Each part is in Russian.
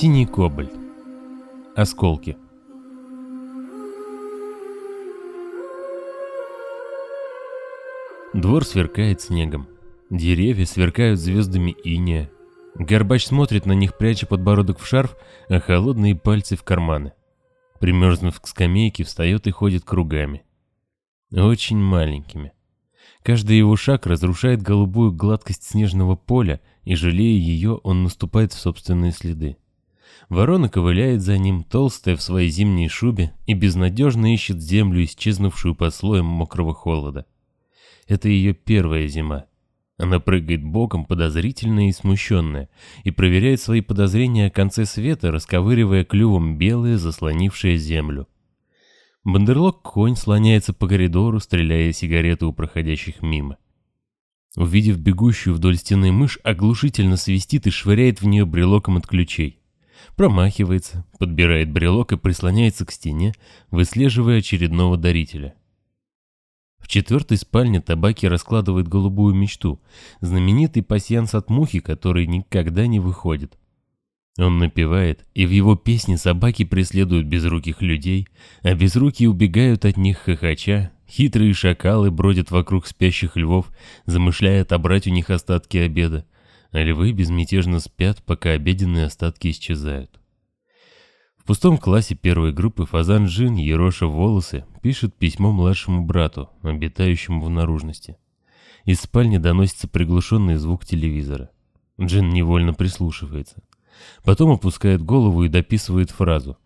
Синий кобальт. Осколки. Двор сверкает снегом. Деревья сверкают звездами иния. Горбач смотрит на них, пряча подбородок в шарф, а холодные пальцы в карманы. Примерзнув к скамейке, встает и ходит кругами. Очень маленькими. Каждый его шаг разрушает голубую гладкость снежного поля, и, жалея ее, он наступает в собственные следы. Ворона ковыляет за ним, толстая в своей зимней шубе, и безнадежно ищет землю, исчезнувшую под слоем мокрого холода. Это ее первая зима. Она прыгает боком, подозрительная и смущенная, и проверяет свои подозрения о конце света, расковыривая клювом белое, заслонившее землю. Бандерлог-конь слоняется по коридору, стреляя сигареты у проходящих мимо. Увидев бегущую вдоль стены мышь, оглушительно свистит и швыряет в нее брелоком от ключей. Промахивается, подбирает брелок и прислоняется к стене, выслеживая очередного дарителя. В четвертой спальне табаки раскладывает голубую мечту, знаменитый пасьянс от мухи, который никогда не выходит. Он напевает, и в его песне собаки преследуют безруких людей, а безрукие убегают от них хохоча, хитрые шакалы бродят вокруг спящих львов, замышляя отобрать у них остатки обеда, а львы безмятежно спят, пока обеденные остатки исчезают. В пустом классе первой группы Фазан Джин, ероша волосы, пишет письмо младшему брату, обитающему в наружности. Из спальни доносится приглушенный звук телевизора. Джин невольно прислушивается. Потом опускает голову и дописывает фразу.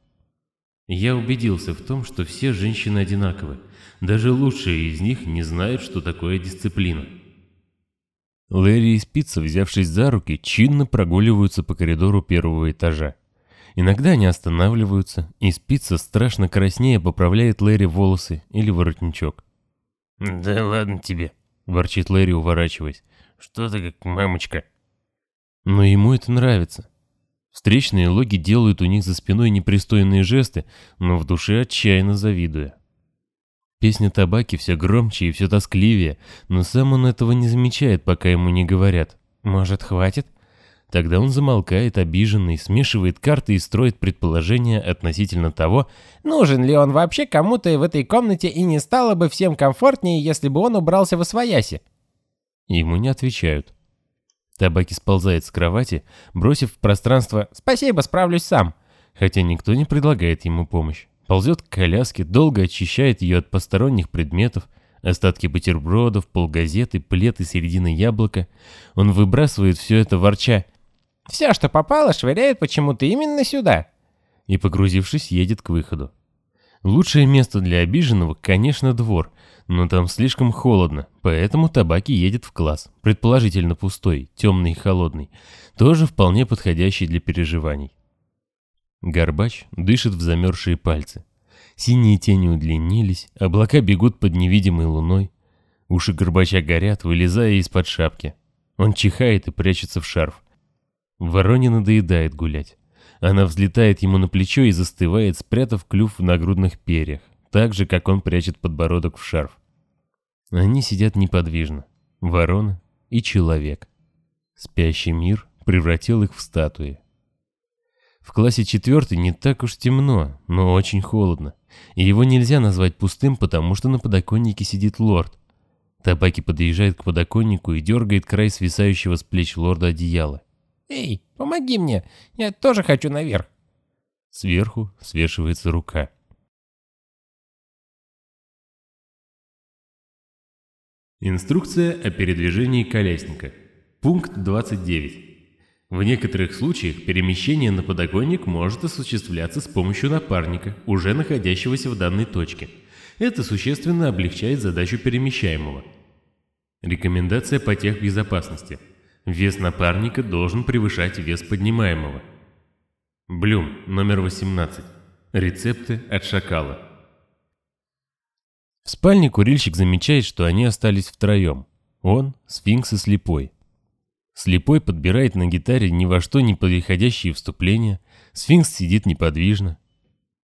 «Я убедился в том, что все женщины одинаковы. Даже лучшие из них не знают, что такое дисциплина». Лэри и Спица, взявшись за руки, чинно прогуливаются по коридору первого этажа. Иногда они останавливаются, и Спица страшно краснее поправляет Лэри волосы или воротничок. «Да ладно тебе», — ворчит Лэри, уворачиваясь. «Что ты как мамочка?» Но ему это нравится. Встречные логи делают у них за спиной непристойные жесты, но в душе отчаянно завидуя. Песня табаки все громче и все тоскливее, но сам он этого не замечает, пока ему не говорят. «Может, хватит?» Тогда он замолкает, обиженный, смешивает карты и строит предположения относительно того, нужен ли он вообще кому-то в этой комнате и не стало бы всем комфортнее, если бы он убрался в освояси. Ему не отвечают. Табаки сползает с кровати, бросив в пространство «Спасибо, справлюсь сам», хотя никто не предлагает ему помощь. Ползет к коляске, долго очищает ее от посторонних предметов, остатки бутербродов, полгазеты, плед и середины яблока. Он выбрасывает все это ворча. «Все, что попало, швыряют почему-то именно сюда». И, погрузившись, едет к выходу. Лучшее место для обиженного, конечно, двор, но там слишком холодно, поэтому табаки едет в класс, предположительно пустой, темный и холодный, тоже вполне подходящий для переживаний. Горбач дышит в замерзшие пальцы. Синие тени удлинились, облака бегут под невидимой луной. Уши Горбача горят, вылезая из-под шапки. Он чихает и прячется в шарф. Вороне надоедает гулять. Она взлетает ему на плечо и застывает, спрятав клюв в нагрудных перьях, так же, как он прячет подбородок в шарф. Они сидят неподвижно. Ворона и человек. Спящий мир превратил их в статуи. В классе четвертый не так уж темно, но очень холодно. И его нельзя назвать пустым, потому что на подоконнике сидит лорд. Табаки подъезжает к подоконнику и дергает край свисающего с плеч лорда одеяла. «Эй, помоги мне, я тоже хочу наверх». Сверху свешивается рука. Инструкция о передвижении колясника. Пункт 29. В некоторых случаях перемещение на подоконник может осуществляться с помощью напарника, уже находящегося в данной точке. Это существенно облегчает задачу перемещаемого. Рекомендация по техбезопасности. Вес напарника должен превышать вес поднимаемого. Блюм, номер 18. Рецепты от шакала. В спальне курильщик замечает, что они остались втроем. Он, сфинкс и слепой. Слепой подбирает на гитаре ни во что не подходящие вступления, сфинкс сидит неподвижно.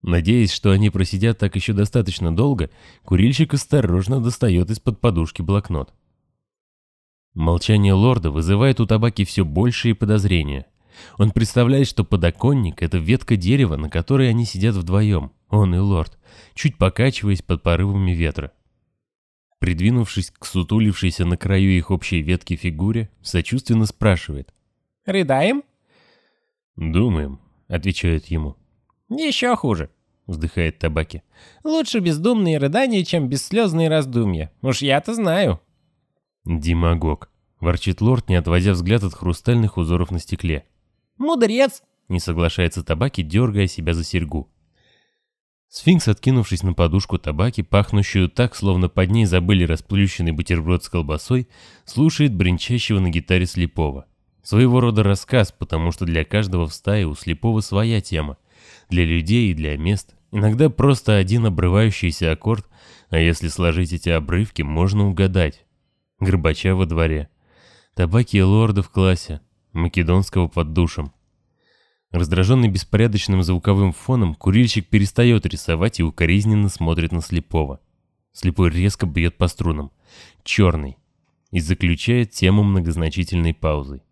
Надеясь, что они просидят так еще достаточно долго, курильщик осторожно достает из-под подушки блокнот. Молчание лорда вызывает у табаки все большие подозрения. Он представляет, что подоконник — это ветка дерева, на которой они сидят вдвоем, он и лорд, чуть покачиваясь под порывами ветра. Придвинувшись к сутулившейся на краю их общей ветки фигуре, сочувственно спрашивает. «Рыдаем?» «Думаем», — отвечает ему. «Еще хуже», — вздыхает Табаки. «Лучше бездумные рыдания, чем бесслезные раздумья. Уж я-то знаю». «Демагог», — ворчит лорд, не отводя взгляд от хрустальных узоров на стекле. «Мудрец!» — не соглашается Табаки, дергая себя за серьгу. Сфинкс, откинувшись на подушку табаки, пахнущую так, словно под ней забыли расплющенный бутерброд с колбасой, слушает бренчащего на гитаре слепого. Своего рода рассказ, потому что для каждого в стае у слепого своя тема. Для людей и для мест. Иногда просто один обрывающийся аккорд, а если сложить эти обрывки, можно угадать. Горбача во дворе. Табаки лорда в классе. Македонского под душем. Раздраженный беспорядочным звуковым фоном, курильщик перестает рисовать и укоризненно смотрит на слепого. Слепой резко бьет по струнам. Черный. И заключает тему многозначительной паузой.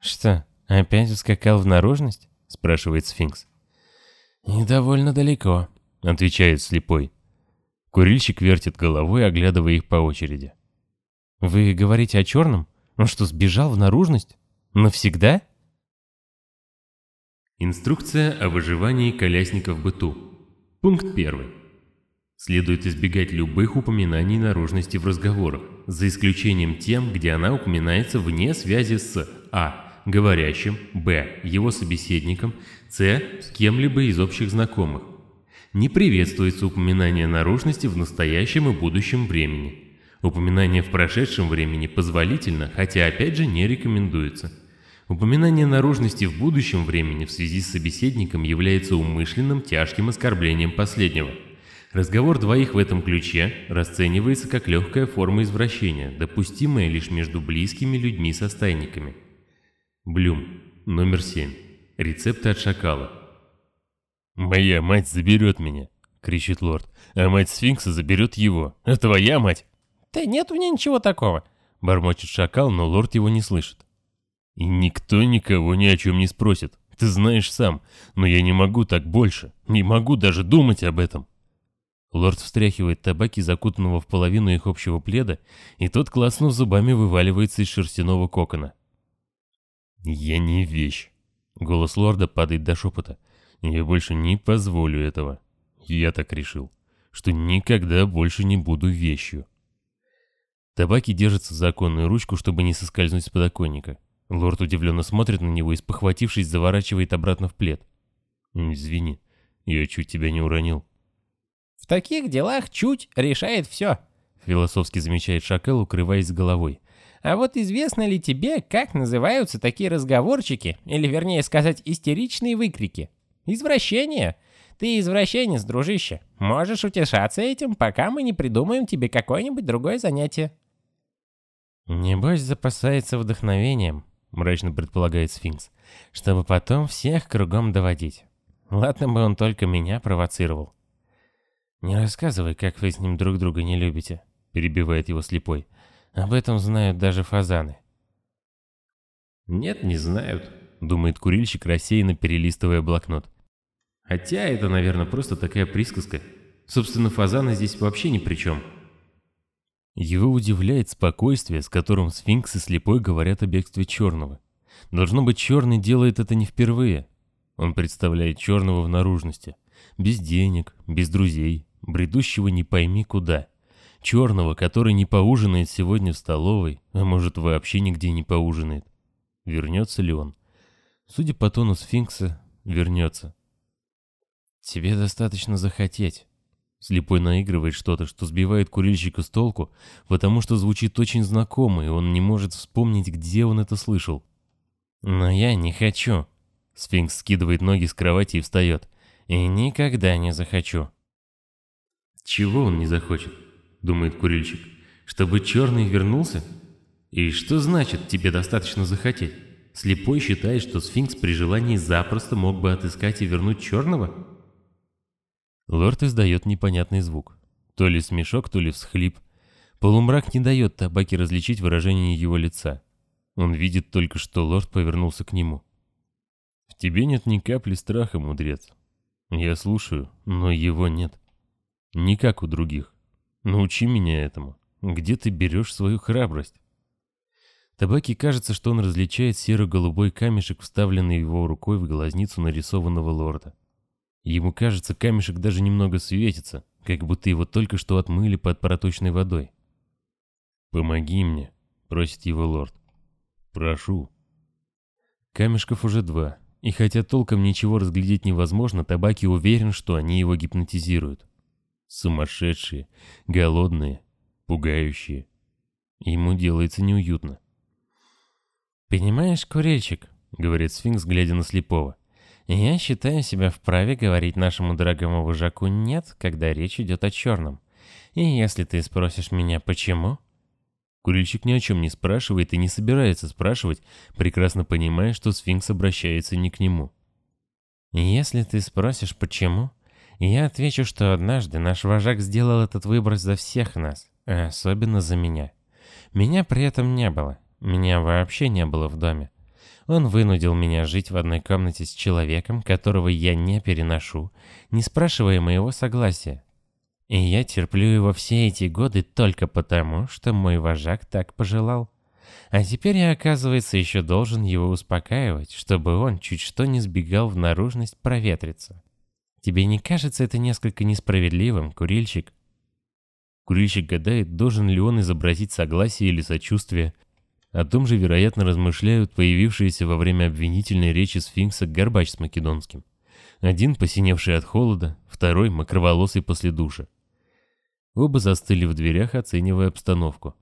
«Что, опять ускакал в наружность?» — спрашивает сфинкс. «И довольно далеко», — отвечает слепой. Курильщик вертит головой, оглядывая их по очереди. «Вы говорите о черном? Он что, сбежал в наружность? Навсегда?» Инструкция о выживании колясника в быту. Пункт 1. Следует избегать любых упоминаний наружности в разговорах, за исключением тем, где она упоминается вне связи с а. говорящим, б. его собеседником, с. с кем-либо из общих знакомых. Не приветствуется упоминание наружности в настоящем и будущем времени. Упоминание в прошедшем времени позволительно, хотя опять же не рекомендуется – Упоминание наружности в будущем времени в связи с собеседником является умышленным тяжким оскорблением последнего. Разговор двоих в этом ключе расценивается как легкая форма извращения, допустимая лишь между близкими людьми-состайниками. Блюм. Номер 7. Рецепты от шакала. «Моя мать заберет меня», — кричит лорд, — «а мать сфинкса заберет его. А твоя мать?» «Да нет у меня ничего такого», — бормочет шакал, но лорд его не слышит. И никто никого ни о чем не спросит. Ты знаешь сам, но я не могу так больше. Не могу даже думать об этом. Лорд встряхивает табаки, закутанного в половину их общего пледа, и тот, класснув зубами, вываливается из шерстяного кокона. «Я не вещь». Голос лорда падает до шепота. «Я больше не позволю этого. Я так решил, что никогда больше не буду вещью». Табаки держится за оконную ручку, чтобы не соскользнуть с подоконника. Лорд удивленно смотрит на него и, спохватившись, заворачивает обратно в плед. «Извини, я чуть тебя не уронил». «В таких делах чуть решает все», — философски замечает Шакел, укрываясь головой. «А вот известно ли тебе, как называются такие разговорчики, или вернее сказать, истеричные выкрики? Извращение. Ты извращенец, дружище. Можешь утешаться этим, пока мы не придумаем тебе какое-нибудь другое занятие». «Небось запасается вдохновением», мрачно предполагает сфинкс, чтобы потом всех кругом доводить. Ладно бы он только меня провоцировал. «Не рассказывай, как вы с ним друг друга не любите», — перебивает его слепой. «Об этом знают даже фазаны». «Нет, не знают», — думает курильщик, рассеянно перелистывая блокнот. «Хотя это, наверное, просто такая присказка. Собственно, фазаны здесь вообще ни при чем». Его удивляет спокойствие, с которым сфинкс и слепой говорят о бегстве черного. Должно быть, черный делает это не впервые. Он представляет черного в наружности. Без денег, без друзей, бредущего не пойми куда. Черного, который не поужинает сегодня в столовой, а может вообще нигде не поужинает. Вернется ли он? Судя по тону сфинкса, вернется. Тебе достаточно захотеть. Слепой наигрывает что-то, что сбивает курильщика с толку, потому что звучит очень знакомо, и он не может вспомнить, где он это слышал. «Но я не хочу». Сфинкс скидывает ноги с кровати и встает. «И никогда не захочу». «Чего он не захочет?» — думает курильщик. «Чтобы черный вернулся? И что значит тебе достаточно захотеть? Слепой считает, что сфинкс при желании запросто мог бы отыскать и вернуть черного?» Лорд издает непонятный звук. То ли смешок, то ли всхлип. Полумрак не дает табаке различить выражение его лица. Он видит только, что лорд повернулся к нему. В тебе нет ни капли страха, мудрец. Я слушаю, но его нет. Не как у других. Научи меня этому. Где ты берешь свою храбрость? Табаки кажется, что он различает серо-голубой камешек, вставленный его рукой в глазницу нарисованного лорда. Ему кажется, камешек даже немного светится, как будто его только что отмыли под проточной водой. «Помоги мне», — просит его лорд. «Прошу». Камешков уже два, и хотя толком ничего разглядеть невозможно, Табаки уверен, что они его гипнотизируют. Сумасшедшие, голодные, пугающие. Ему делается неуютно. «Понимаешь, курильщик», — говорит сфинкс, глядя на слепого, «я считаю себя вправе говорить нашему дорогому вожаку «нет», когда речь идет о черном. И если ты спросишь меня «почему?», Курильщик ни о чем не спрашивает и не собирается спрашивать, прекрасно понимая, что сфинкс обращается не к нему. «Если ты спросишь «почему?», я отвечу, что однажды наш вожак сделал этот выбор за всех нас, а особенно за меня. Меня при этом не было, меня вообще не было в доме. Он вынудил меня жить в одной комнате с человеком, которого я не переношу, не спрашивая моего согласия. И я терплю его все эти годы только потому, что мой вожак так пожелал. А теперь я, оказывается, еще должен его успокаивать, чтобы он чуть что не сбегал в наружность проветриться. Тебе не кажется это несколько несправедливым, курильщик? Курильщик гадает, должен ли он изобразить согласие или сочувствие. О том же, вероятно, размышляют появившиеся во время обвинительной речи сфинкса Горбач с Македонским. Один посиневший от холода, второй мокроволосый после душа. Оба застыли в дверях, оценивая обстановку.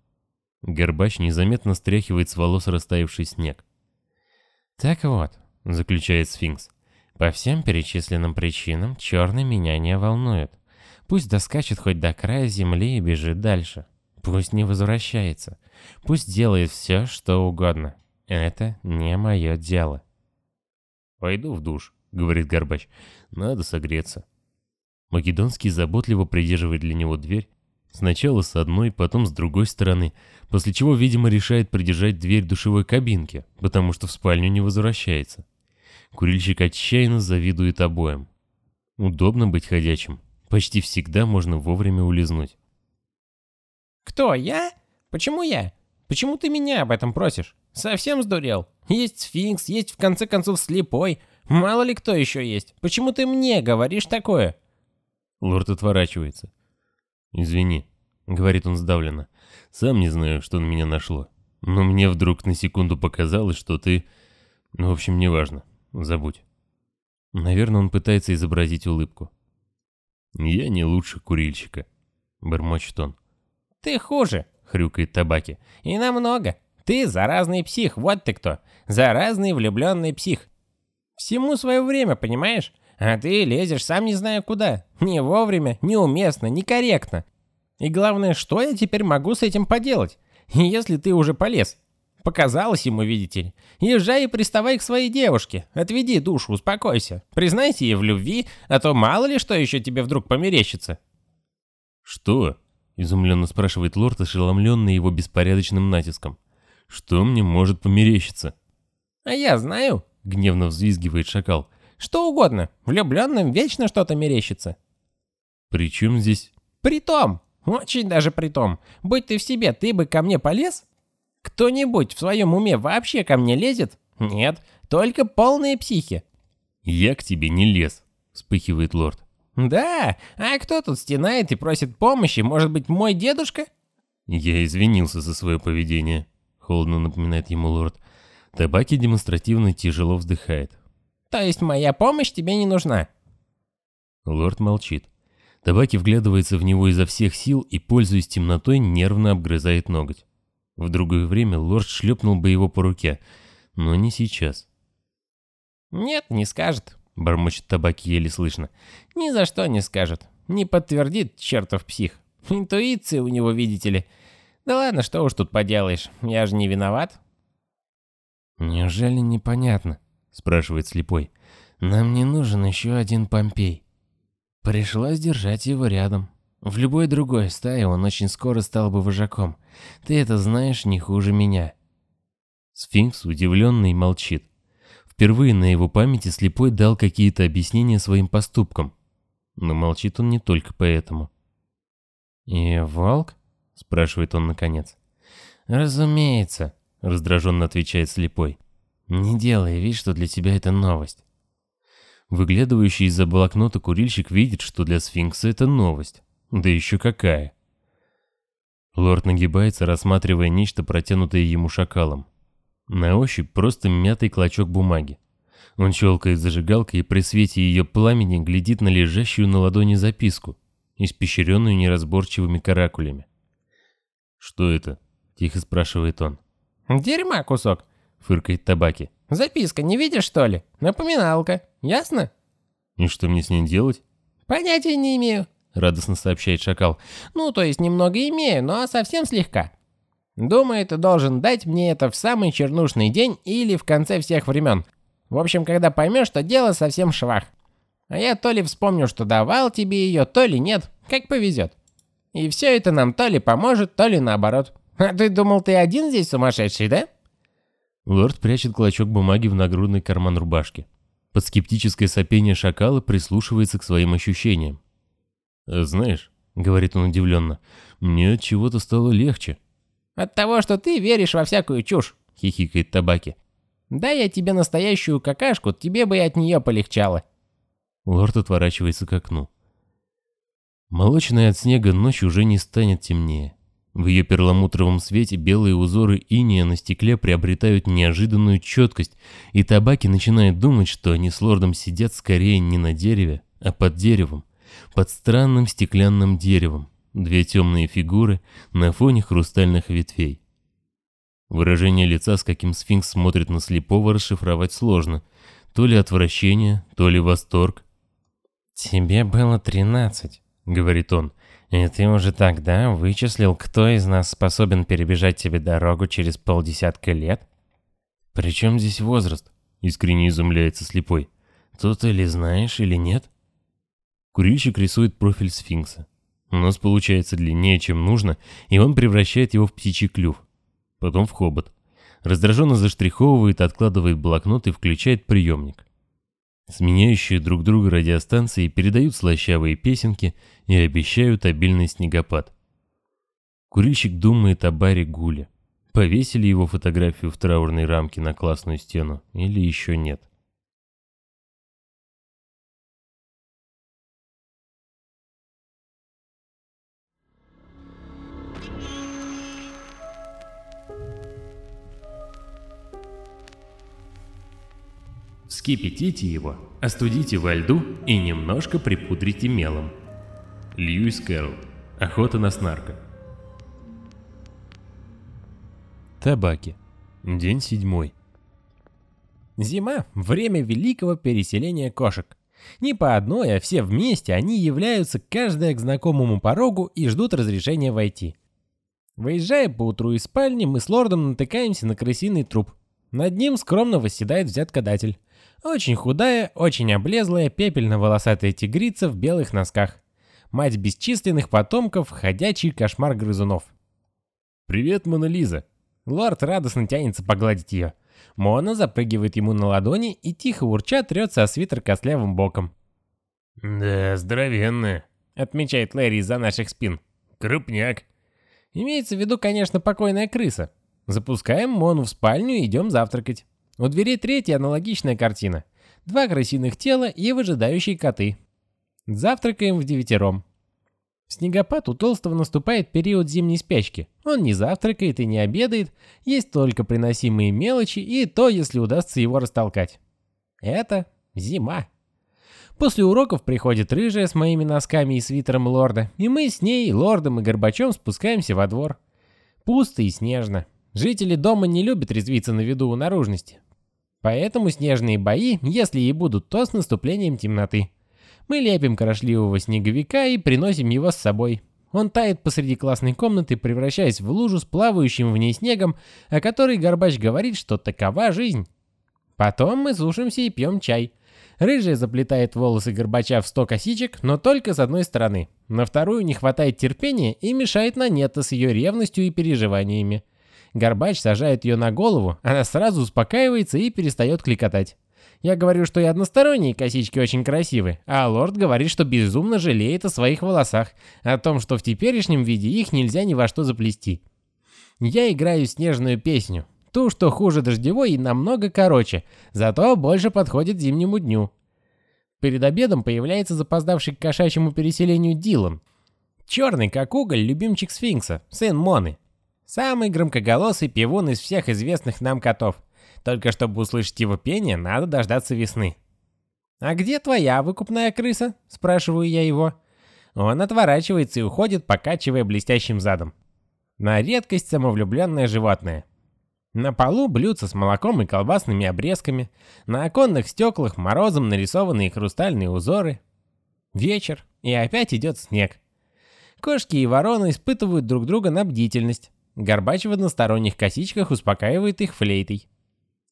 Горбач незаметно стряхивает с волос растаявший снег. «Так вот», — заключает сфинкс, — «по всем перечисленным причинам черный меня не волнует. Пусть доскачет хоть до края земли и бежит дальше. Пусть не возвращается. Пусть делает все, что угодно. Это не мое дело». «Пойду в душ», — говорит Горбач. «Надо согреться». Македонский заботливо придерживает для него дверь, сначала с одной, потом с другой стороны, после чего, видимо, решает придержать дверь душевой кабинки, потому что в спальню не возвращается. Курильщик отчаянно завидует обоим. Удобно быть ходячим. Почти всегда можно вовремя улизнуть. «Кто, я? Почему я? Почему ты меня об этом просишь? Совсем сдурел? Есть сфинкс, есть в конце концов слепой. Мало ли кто еще есть. Почему ты мне говоришь такое?» Лорд отворачивается. «Извини», — говорит он сдавленно. «Сам не знаю, что на меня нашло. Но мне вдруг на секунду показалось, что ты... Ну, в общем, неважно. Забудь». Наверное, он пытается изобразить улыбку. «Я не лучше курильщика», — бормочет он. «Ты хуже», — хрюкает табаки. «И намного. Ты заразный псих, вот ты кто. Заразный влюбленный псих. Всему свое время, понимаешь? А ты лезешь сам не знаю куда. Не вовремя, неуместно, некорректно. И главное, что я теперь могу с этим поделать? Если ты уже полез. Показалось ему, видите ли. Езжай и приставай к своей девушке. Отведи душу, успокойся. Признайся ей в любви, а то мало ли что еще тебе вдруг померещится. «Что?» — изумленно спрашивает лорд, ошеломленный его беспорядочным натиском. «Что мне может померещиться?» «А я знаю», — гневно взвизгивает шакал. Что угодно. Влюбленным вечно что-то мерещится. При чем здесь? При том. Очень даже при том. Будь ты в себе, ты бы ко мне полез? Кто-нибудь в своем уме вообще ко мне лезет? Нет, только полные психи. Я к тебе не лез, вспыхивает лорд. Да, а кто тут стенает и просит помощи? Может быть, мой дедушка? Я извинился за свое поведение, холодно напоминает ему лорд. Табаки демонстративно тяжело вздыхает. То есть моя помощь тебе не нужна?» Лорд молчит. Табаки вглядывается в него изо всех сил и, пользуясь темнотой, нервно обгрызает ноготь. В другое время лорд шлепнул бы его по руке, но не сейчас. «Нет, не скажет», — бормочет табаки еле слышно. «Ни за что не скажет. Не подтвердит чертов псих. Интуиция у него, видите ли. Да ладно, что уж тут поделаешь, я же не виноват». «Неужели непонятно?» спрашивает слепой. Нам не нужен еще один Помпей. Пришлось держать его рядом. В любой другой стае он очень скоро стал бы вожаком. Ты это знаешь не хуже меня. Сфинкс удивленный молчит. Впервые на его памяти слепой дал какие-то объяснения своим поступкам. Но молчит он не только поэтому. «И волк?» — спрашивает он наконец. «Разумеется», — раздраженно отвечает слепой. «Не делай вид, что для тебя это новость». Выглядывающий из-за блокнота курильщик видит, что для сфинкса это новость. Да еще какая. Лорд нагибается, рассматривая нечто, протянутое ему шакалом. На ощупь просто мятый клочок бумаги. Он щелкает зажигалкой и при свете ее пламени глядит на лежащую на ладони записку, испещренную неразборчивыми каракулями. «Что это?» — тихо спрашивает он. «Дерьма кусок», — фыркает табаки. «Записка не видишь, что ли? Напоминалка. Ясно?» «И что мне с ней делать?» «Понятия не имею», — радостно сообщает шакал. «Ну, то есть немного имею, но совсем слегка. Думаю, ты должен дать мне это в самый чернушный день или в конце всех времен. В общем, когда поймешь, что дело совсем в швах. А я то ли вспомню, что давал тебе ее, то ли нет, как повезет. И все это нам то ли поможет, то ли наоборот. А ты думал, ты один здесь сумасшедший, да?» Лорд прячет клочок бумаги в нагрудный карман рубашки. Под скептическое сопение шакала прислушивается к своим ощущениям. «Э, «Знаешь», — говорит он удивленно, — «мне от чего-то стало легче». «От того, что ты веришь во всякую чушь», — хихикает табаки. «Дай я тебе настоящую какашку, тебе бы и от нее полегчало». Лорд отворачивается к окну. Молочная от снега ночь уже не станет темнее. В ее перламутровом свете белые узоры иния на стекле приобретают неожиданную четкость, и табаки начинают думать, что они с лордом сидят скорее не на дереве, а под деревом, под странным стеклянным деревом, две темные фигуры на фоне хрустальных ветвей. Выражение лица, с каким сфинкс смотрит на слепого, расшифровать сложно. То ли отвращение, то ли восторг. «Тебе было тринадцать», — говорит он, и ты уже тогда вычислил, кто из нас способен перебежать тебе дорогу через полдесятка лет? При чем здесь возраст? Искренне изумляется слепой. Тут или знаешь, или нет? Курильщик рисует профиль сфинкса. Нос получается длиннее, чем нужно, и он превращает его в птичий клюв. Потом в хобот. Раздраженно заштриховывает, откладывает блокнот и включает приемник. Сменяющие друг друга радиостанции передают слащавые песенки и обещают обильный снегопад. Курильщик думает о баре Гуле. Повесили его фотографию в траурной рамке на классную стену или еще нет. Вскипятите его, остудите во льду и немножко припудрите мелом. Льюис Кэрролл. Охота на снарка. Табаки. День седьмой. Зима – время великого переселения кошек. Не по одной, а все вместе они являются каждая к знакомому порогу и ждут разрешения войти. Выезжая по утру из спальни, мы с лордом натыкаемся на крысиный труп. Над ним скромно восседает взяткодатель. Очень худая, очень облезлая, пепельно-волосатая тигрица в белых носках. Мать бесчисленных потомков, ходячий кошмар грызунов. «Привет, Мона Лиза!» Лорд радостно тянется погладить ее. Мона запрыгивает ему на ладони и тихо урча трется о свитер костлявым боком. «Да, здоровенная», — отмечает Лэри из-за наших спин. «Крупняк». Имеется в виду, конечно, покойная крыса. Запускаем Мону в спальню и идем завтракать. У двери третья аналогичная картина. Два крысиных тела и выжидающие коты. Завтракаем в девятером. В снегопад у Толстого наступает период зимней спячки. Он не завтракает и не обедает, есть только приносимые мелочи и то, если удастся его растолкать. Это зима. После уроков приходит рыжая с моими носками и свитером лорда, и мы с ней, лордом и Горбачом спускаемся во двор. Пусто и снежно. Жители дома не любят резвиться на виду у наружности. Поэтому снежные бои, если и будут, то с наступлением темноты. Мы лепим крошливого снеговика и приносим его с собой. Он тает посреди классной комнаты, превращаясь в лужу с плавающим в ней снегом, о которой Горбач говорит, что такова жизнь. Потом мы сушимся и пьем чай. Рыжая заплетает волосы Горбача в сто косичек, но только с одной стороны. На вторую не хватает терпения и мешает на нето с ее ревностью и переживаниями. Горбач сажает ее на голову, она сразу успокаивается и перестает кликотать. Я говорю, что и односторонние косички очень красивы, а лорд говорит, что безумно жалеет о своих волосах, о том, что в теперешнем виде их нельзя ни во что заплести. Я играю снежную песню, ту, что хуже дождевой и намного короче, зато больше подходит зимнему дню. Перед обедом появляется запоздавший к кошачьему переселению Дилан. Черный, как уголь, любимчик сфинкса, сын Моны. Самый громкоголосый певун из всех известных нам котов. Только чтобы услышать его пение, надо дождаться весны. «А где твоя выкупная крыса?» – спрашиваю я его. Он отворачивается и уходит, покачивая блестящим задом. На редкость самовлюбленное животное. На полу блюдца с молоком и колбасными обрезками, на оконных стеклах морозом нарисованные хрустальные узоры. Вечер, и опять идет снег. Кошки и вороны испытывают друг друга на бдительность. Горбач в односторонних косичках успокаивает их флейтой.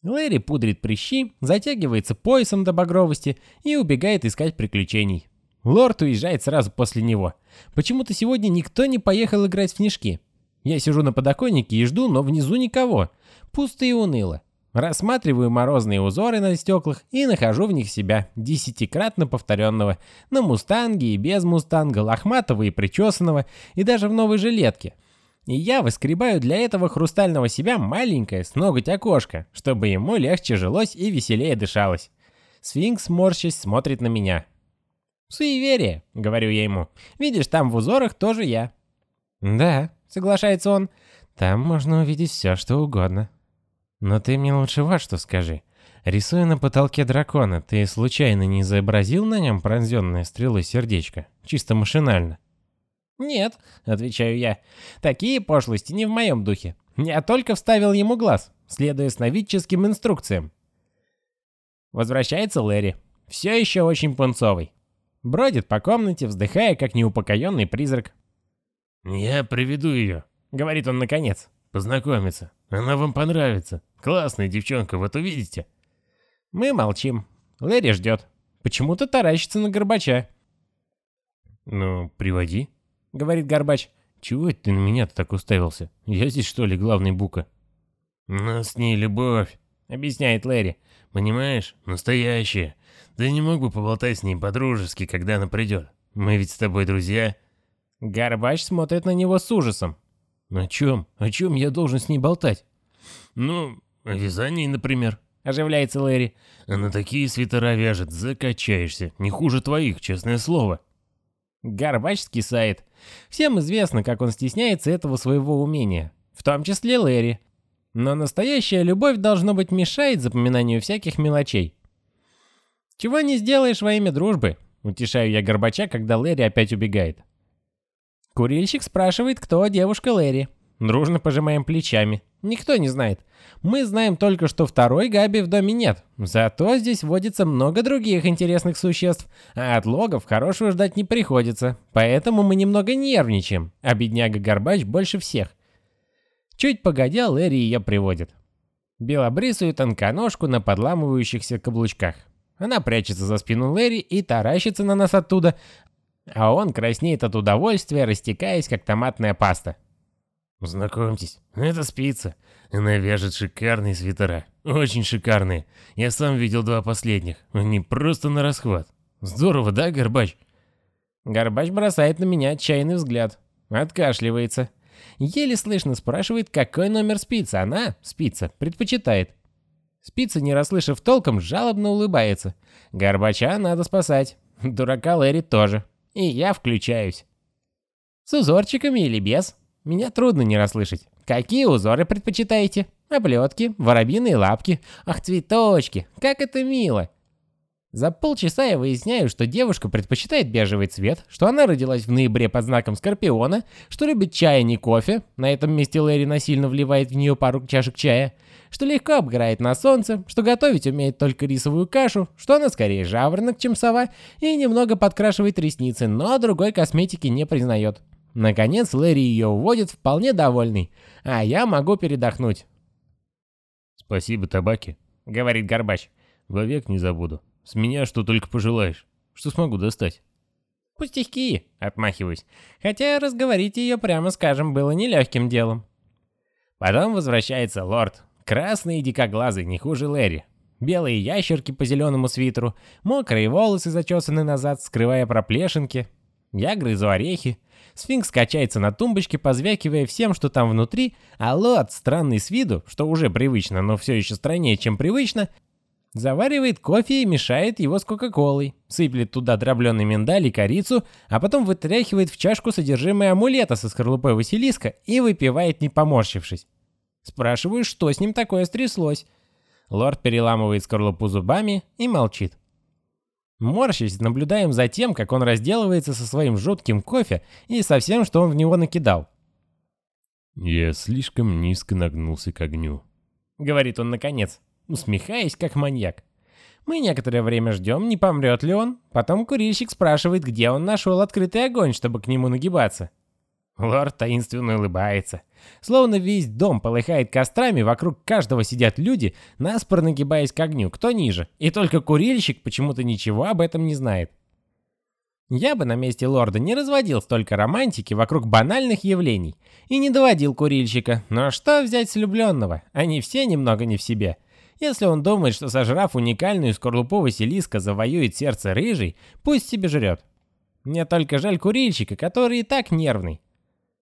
Лэри пудрит прыщи, затягивается поясом до багровости и убегает искать приключений. Лорд уезжает сразу после него. Почему-то сегодня никто не поехал играть в снежки. Я сижу на подоконнике и жду, но внизу никого. Пусто и уныло. Рассматриваю морозные узоры на стеклах и нахожу в них себя, десятикратно повторенного, на мустанге и без мустанга, лохматого и причесанного, и даже в новой жилетке – и я выскребаю для этого хрустального себя маленькое с ноготь окошко, чтобы ему легче жилось и веселее дышалось. Сфинкс, морщась, смотрит на меня. «Суеверие», — говорю я ему. «Видишь, там в узорах тоже я». «Да», — соглашается он. «Там можно увидеть все, что угодно». «Но ты мне лучше вот что скажи. Рисуя на потолке дракона, ты случайно не изобразил на нем пронзенное стрелой сердечко? Чисто машинально?» «Нет», — отвечаю я, — «такие пошлости не в моем духе. Я только вставил ему глаз, следуя сновидческим инструкциям». Возвращается Лэри, все еще очень пунцовый. Бродит по комнате, вздыхая, как неупокоенный призрак. «Я приведу ее», — говорит он наконец. «Познакомиться. Она вам понравится. Классная девчонка, вот увидите». Мы молчим. Лэри ждет. Почему-то таращится на Горбача. «Ну, приводи», — говорит Горбач. «Чего это ты на меня-то так уставился? Я здесь, что ли, главный бука?» «У нас с ней любовь», — объясняет Лэри. «Понимаешь? Настоящая. Ты не мог бы поболтать с ней по-дружески, когда она придет? Мы ведь с тобой друзья». Горбач смотрит на него с ужасом. «О чем? О чем я должен с ней болтать?» «Ну, о вязании, например», — оживляется Лэри. «Она такие свитера вяжет, закачаешься. Не хуже твоих, честное слово». Горбач скисает. Всем известно, как он стесняется этого своего умения. В том числе Лэри. Но настоящая любовь, должно быть, мешает запоминанию всяких мелочей. «Чего не сделаешь во имя дружбы?» — утешаю я Горбача, когда Лэри опять убегает. Курильщик спрашивает, кто девушка Лэри. Дружно пожимаем плечами. Никто не знает. Мы знаем только, что второй Габи в доме нет. Зато здесь водится много других интересных существ, а от логов хорошего ждать не приходится. Поэтому мы немного нервничаем, а бедняга Горбач больше всех. Чуть погодя, Лэри ее приводит. Белобрысую тонконожку на подламывающихся каблучках. Она прячется за спину Лэри и таращится на нас оттуда, а он краснеет от удовольствия, растекаясь, как томатная паста. Знакомьтесь, это спица. Она вяжет шикарные свитера. Очень шикарные. Я сам видел два последних. Они просто на расхват. Здорово, да, Горбач? Горбач бросает на меня отчаянный взгляд. Откашливается. Еле слышно спрашивает, какой номер спицы она, спица, предпочитает. Спица, не расслышав толком, жалобно улыбается. Горбача надо спасать. Дурака Лэри тоже. И я включаюсь. С узорчиками или без? Меня трудно не расслышать. Какие узоры предпочитаете? Облетки, воробьиные лапки. Ах, цветочки, как это мило. За полчаса я выясняю, что девушка предпочитает бежевый цвет, что она родилась в ноябре под знаком Скорпиона, что любит чай, а не кофе, на этом месте Лэри насильно вливает в нее пару чашек чая, что легко обгорает на солнце, что готовить умеет только рисовую кашу, что она скорее жаворонок, чем сова, и немного подкрашивает ресницы, но другой косметики не признает. Наконец Лэри ее уводит вполне довольный, а я могу передохнуть. «Спасибо, табаки», — говорит Горбач. «Вовек не забуду. С меня что только пожелаешь. Что смогу достать?» «Пустяки», — отмахиваюсь. Хотя разговорить ее, прямо скажем, было нелегким делом. Потом возвращается лорд. Красный и дикоглазый, не хуже Лэри. Белые ящерки по зеленому свитеру, мокрые волосы зачесаны назад, скрывая проплешинки. Я грызу орехи. Сфинкс качается на тумбочке, позвякивая всем, что там внутри, а Лот, странный с виду, что уже привычно, но все еще страннее, чем привычно, Заваривает кофе и мешает его с кока-колой, сыплет туда дробленый миндаль и корицу, а потом вытряхивает в чашку содержимое амулета со скорлупой Василиска и выпивает, не поморщившись. Спрашиваю, что с ним такое стряслось. Лорд переламывает скорлупу зубами и молчит. Морщись, наблюдаем за тем, как он разделывается со своим жутким кофе и со всем, что он в него накидал. «Я слишком низко нагнулся к огню», — говорит он наконец усмехаясь, как маньяк. Мы некоторое время ждем, не помрет ли он. Потом курильщик спрашивает, где он нашел открытый огонь, чтобы к нему нагибаться. Лорд таинственно улыбается. Словно весь дом полыхает кострами, вокруг каждого сидят люди, наспор нагибаясь к огню, кто ниже. И только курильщик почему-то ничего об этом не знает. Я бы на месте лорда не разводил столько романтики вокруг банальных явлений и не доводил курильщика, но что взять с влюбленного? Они все немного не в себе. Если он думает, что сожрав уникальную скорлупу Василиска завоюет сердце рыжий, пусть себе жрет. Мне только жаль курильщика, который и так нервный.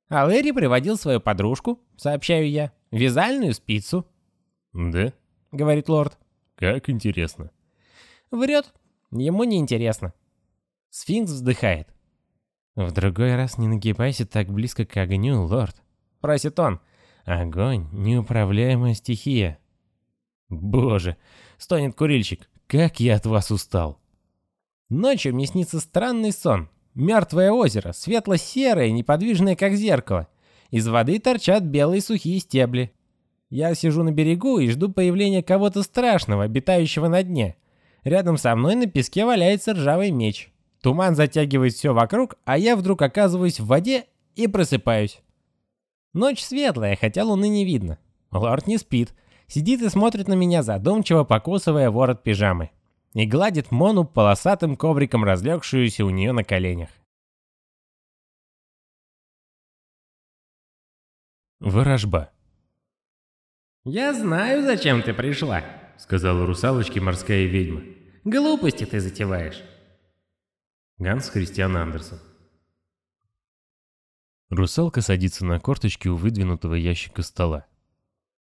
А Лэри приводил свою подружку, сообщаю я, вязальную спицу. «Да?» — говорит лорд. «Как интересно». Врет. Ему не интересно. Сфинкс вздыхает. «В другой раз не нагибайся так близко к огню, лорд», — просит он. «Огонь — неуправляемая стихия. Боже, стонет курильщик, как я от вас устал. Ночью мне снится странный сон. Мертвое озеро, светло-серое, неподвижное, как зеркало. Из воды торчат белые сухие стебли. Я сижу на берегу и жду появления кого-то страшного, обитающего на дне. Рядом со мной на песке валяется ржавый меч. Туман затягивает все вокруг, а я вдруг оказываюсь в воде и просыпаюсь. Ночь светлая, хотя луны не видно. Лорд не спит. Сидит и смотрит на меня, задумчиво покусывая ворот пижамы. И гладит Мону полосатым ковриком, разлегшуюся у нее на коленях. Ворожба. «Я знаю, зачем ты пришла», — сказала русалочке морская ведьма. «Глупости ты затеваешь». Ганс Христиан Андерсон. Русалка садится на корточки у выдвинутого ящика стола.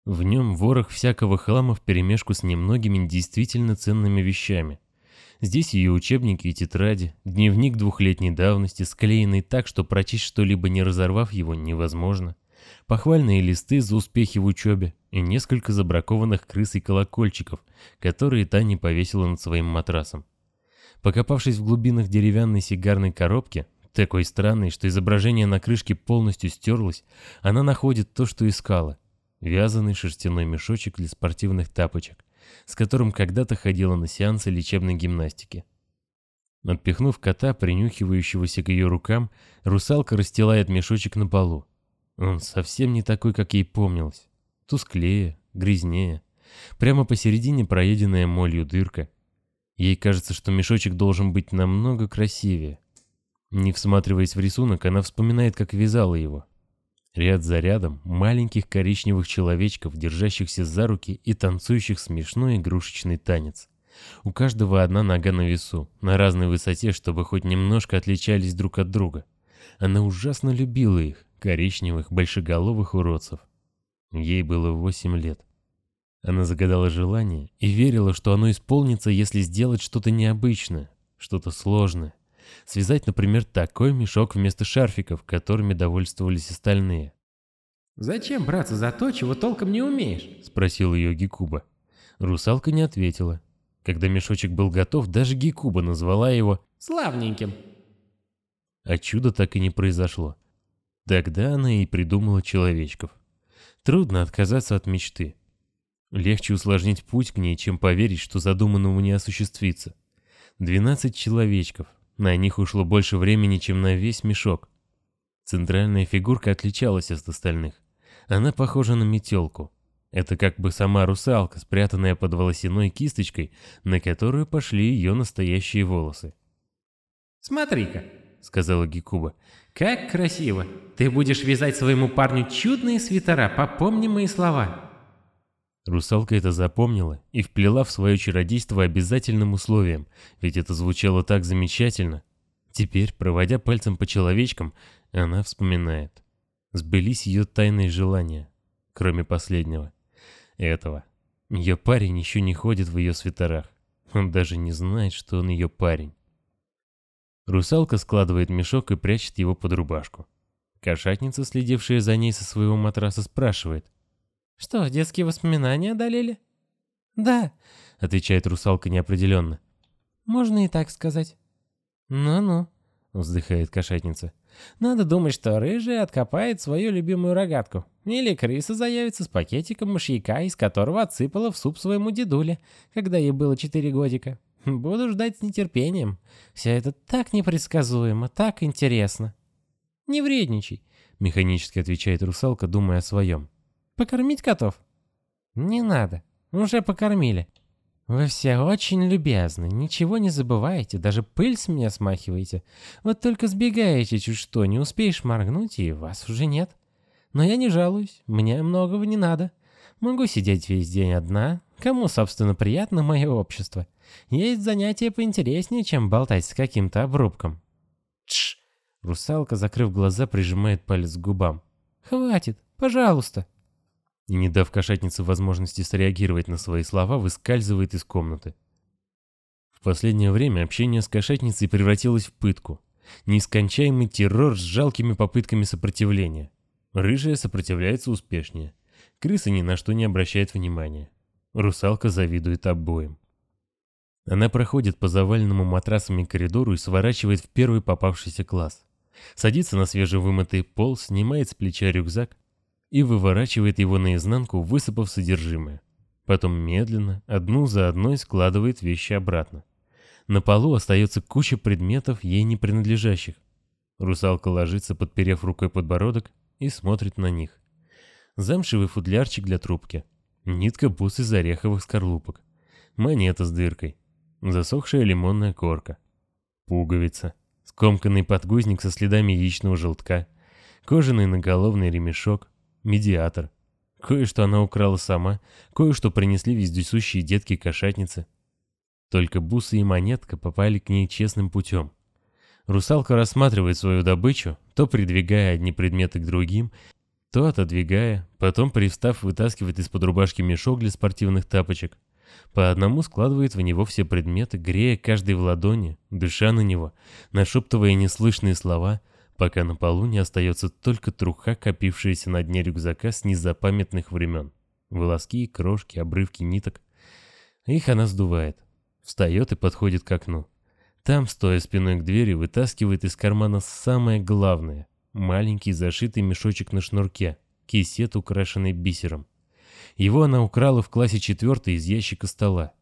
В нем ворох всякого хлама вперемешку с немногими действительно ценными вещами. Здесь ее учебники и тетради, дневник двухлетней давности, склеенный так, что прочесть что-либо не разорвав его невозможно, похвальные листы за успехи в учебе и несколько забракованных крыс и колокольчиков, которые Таня повесила над своим матрасом. Покопавшись в глубинах деревянной сигарной коробки, такой странной, что изображение на крышке полностью стерлось, она находит то, что искала вязаный шерстяной мешочек для спортивных тапочек, с которым когда-то ходила на сеансы лечебной гимнастики. Отпихнув кота, принюхивающегося к ее рукам, русалка расстилает мешочек на полу. Он совсем не такой, как ей помнилось. Тусклее, грязнее. Прямо посередине проеденная молью дырка. Ей кажется, что мешочек должен быть намного красивее. Не всматриваясь в рисунок, она вспоминает, как вязала его. Ряд за рядом маленьких коричневых человечков, держащихся за руки и танцующих смешной игрушечный танец. У каждого одна нога на весу, на разной высоте, чтобы хоть немножко отличались друг от друга. Она ужасно любила их, коричневых, большеголовых уродцев. Ей было восемь лет. Она загадала желание и верила, что оно исполнится, если сделать что-то необычное, что-то сложное. Связать, например, такой мешок вместо шарфиков, которыми довольствовались остальные. «Зачем браться за то, чего толком не умеешь?» — спросил ее Гикуба. Русалка не ответила. Когда мешочек был готов, даже Гикуба назвала его «славненьким». А чудо так и не произошло. Тогда она и придумала человечков. Трудно отказаться от мечты. Легче усложнить путь к ней, чем поверить, что задуманному не осуществится. Двенадцать человечков, на них ушло больше времени, чем на весь мешок. Центральная фигурка отличалась от остальных. Она похожа на метелку. Это как бы сама русалка, спрятанная под волосяной кисточкой, на которую пошли ее настоящие волосы. «Смотри-ка», — сказала Гикуба, — «как красиво! Ты будешь вязать своему парню чудные свитера, попомни мои слова». Русалка это запомнила и вплела в свое чародейство обязательным условием, ведь это звучало так замечательно. Теперь, проводя пальцем по человечкам, она вспоминает. Сбылись ее тайные желания, кроме последнего. Этого. Ее парень еще не ходит в ее свитерах. Он даже не знает, что он ее парень. Русалка складывает мешок и прячет его под рубашку. Кошатница, следившая за ней со своего матраса, спрашивает. «Что, детские воспоминания одолели?» «Да», — отвечает русалка неопределенно. «Можно и так сказать». «Ну-ну», — вздыхает кошатница. «Надо думать, что рыжая откопает свою любимую рогатку. Или крыса заявится с пакетиком мышьяка, из которого отсыпала в суп своему дедуле, когда ей было четыре годика. Буду ждать с нетерпением. Все это так непредсказуемо, так интересно». «Не вредничай», — механически отвечает русалка, думая о своем. Покормить котов? Не надо, уже покормили. Вы все очень любезны, ничего не забываете, даже пыль с меня смахиваете. Вот только сбегаете чуть что, не успеешь моргнуть, и вас уже нет. Но я не жалуюсь, мне многого не надо. Могу сидеть весь день одна. Кому, собственно, приятно мое общество? Есть занятия поинтереснее, чем болтать с каким-то обрубком. Тш! Русалка, закрыв глаза, прижимает палец к губам. Хватит, пожалуйста и, не дав кошатнице возможности среагировать на свои слова, выскальзывает из комнаты. В последнее время общение с кошатницей превратилось в пытку. Неискончаемый террор с жалкими попытками сопротивления. Рыжая сопротивляется успешнее. Крыса ни на что не обращает внимания. Русалка завидует обоим. Она проходит по заваленному матрасами коридору и сворачивает в первый попавшийся класс. Садится на свежевымытый пол, снимает с плеча рюкзак, и выворачивает его наизнанку, высыпав содержимое. Потом медленно, одну за одной складывает вещи обратно. На полу остается куча предметов, ей не принадлежащих. Русалка ложится, подперев рукой подбородок, и смотрит на них. Замшевый футлярчик для трубки. Нитка бус из ореховых скорлупок. Монета с дыркой. Засохшая лимонная корка. Пуговица. Скомканный подгузник со следами яичного желтка. Кожаный наголовный ремешок медиатор. Кое-что она украла сама, кое-что принесли вездесущие детки-кошатницы. Только бусы и монетка попали к ней честным путем. Русалка рассматривает свою добычу, то придвигая одни предметы к другим, то отодвигая, потом, привстав, вытаскивает из-под рубашки мешок для спортивных тапочек. По одному складывает в него все предметы, грея каждый в ладони, дыша на него, нашептывая неслышные слова — пока на полу не остается только труха, копившаяся на дне рюкзака с незапамятных времен. Волоски, крошки, обрывки ниток. Их она сдувает. Встает и подходит к окну. Там, стоя спиной к двери, вытаскивает из кармана самое главное. Маленький зашитый мешочек на шнурке. Кисет, украшенный бисером. Его она украла в классе четвертой из ящика стола.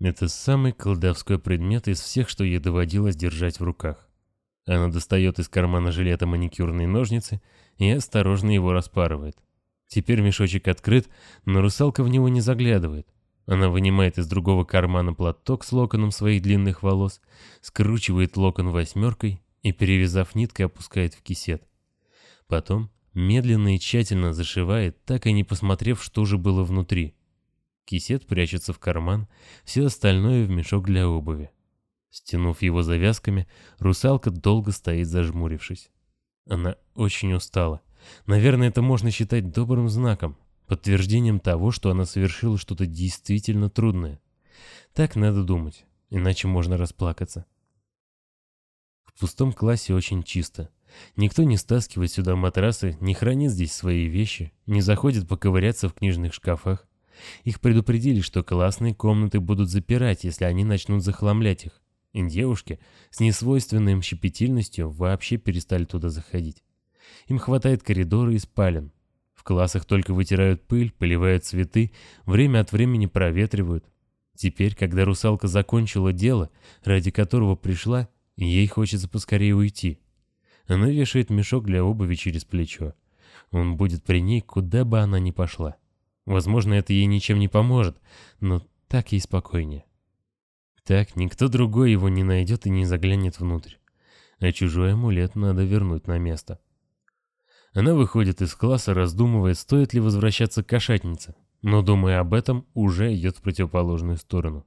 Это самый колдовской предмет из всех, что ей доводилось держать в руках. Она достает из кармана жилета маникюрные ножницы и осторожно его распарывает. Теперь мешочек открыт, но русалка в него не заглядывает. Она вынимает из другого кармана платок с локоном своих длинных волос, скручивает локон восьмеркой и, перевязав ниткой, опускает в кисет. Потом медленно и тщательно зашивает, так и не посмотрев, что же было внутри. Кисет прячется в карман, все остальное в мешок для обуви. Стянув его завязками, русалка долго стоит зажмурившись. Она очень устала. Наверное, это можно считать добрым знаком, подтверждением того, что она совершила что-то действительно трудное. Так надо думать, иначе можно расплакаться. В пустом классе очень чисто. Никто не стаскивает сюда матрасы, не хранит здесь свои вещи, не заходит поковыряться в книжных шкафах. Их предупредили, что классные комнаты будут запирать, если они начнут захламлять их. И девушки с несвойственной им щепетильностью вообще перестали туда заходить. Им хватает коридора и спален. В классах только вытирают пыль, поливают цветы, время от времени проветривают. Теперь, когда русалка закончила дело, ради которого пришла, ей хочется поскорее уйти. Она вешает мешок для обуви через плечо. Он будет при ней, куда бы она ни пошла. Возможно, это ей ничем не поможет, но так ей спокойнее. Так никто другой его не найдет и не заглянет внутрь. А чужой амулет надо вернуть на место. Она выходит из класса, раздумывая, стоит ли возвращаться к кошатнице. но, думая об этом, уже идет в противоположную сторону.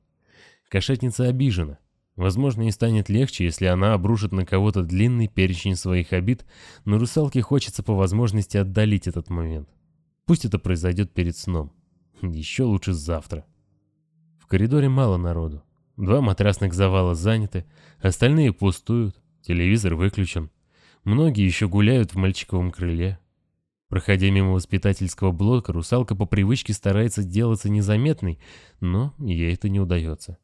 Кошатница обижена. Возможно, и станет легче, если она обрушит на кого-то длинный перечень своих обид, но русалке хочется по возможности отдалить этот момент. Пусть это произойдет перед сном. Еще лучше завтра. В коридоре мало народу. Два матрасных завала заняты, остальные пустуют, телевизор выключен. Многие еще гуляют в мальчиковом крыле. Проходя мимо воспитательского блока, русалка по привычке старается делаться незаметной, но ей это не удается.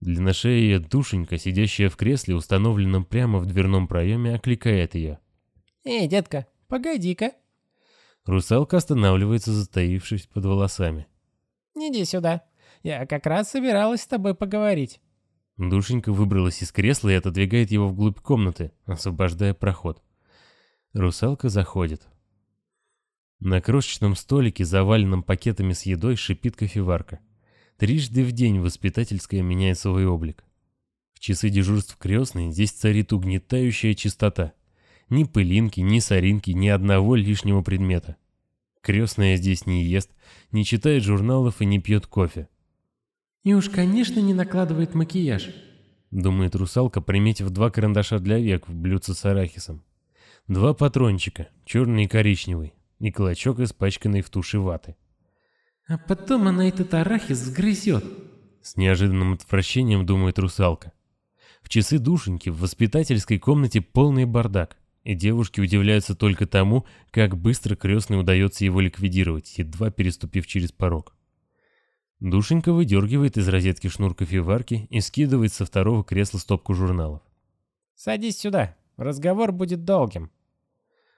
Длинношея душенька, сидящая в кресле, установленном прямо в дверном проеме, окликает ее. «Эй, детка, погоди-ка!» Русалка останавливается, затаившись под волосами. «Иди сюда. Я как раз собиралась с тобой поговорить». Душенька выбралась из кресла и отодвигает его вглубь комнаты, освобождая проход. Русалка заходит. На крошечном столике, заваленном пакетами с едой, шипит кофеварка. Трижды в день воспитательская меняет свой облик. В часы дежурств крестной здесь царит угнетающая чистота. Ни пылинки, ни соринки, ни одного лишнего предмета. Крестная здесь не ест, не читает журналов и не пьет кофе. «И уж, конечно, не накладывает макияж», — думает русалка, приметив два карандаша для век в блюдце с арахисом. Два патрончика, черный и коричневый, и клочок, испачканный в туши ваты. А потом она этот арахис сгрызет. С неожиданным отвращением думает русалка. В часы душеньки в воспитательской комнате полный бардак, и девушки удивляются только тому, как быстро крестной удается его ликвидировать, едва переступив через порог. Душенька выдергивает из розетки шнур кофеварки и скидывает со второго кресла стопку журналов. «Садись сюда, разговор будет долгим».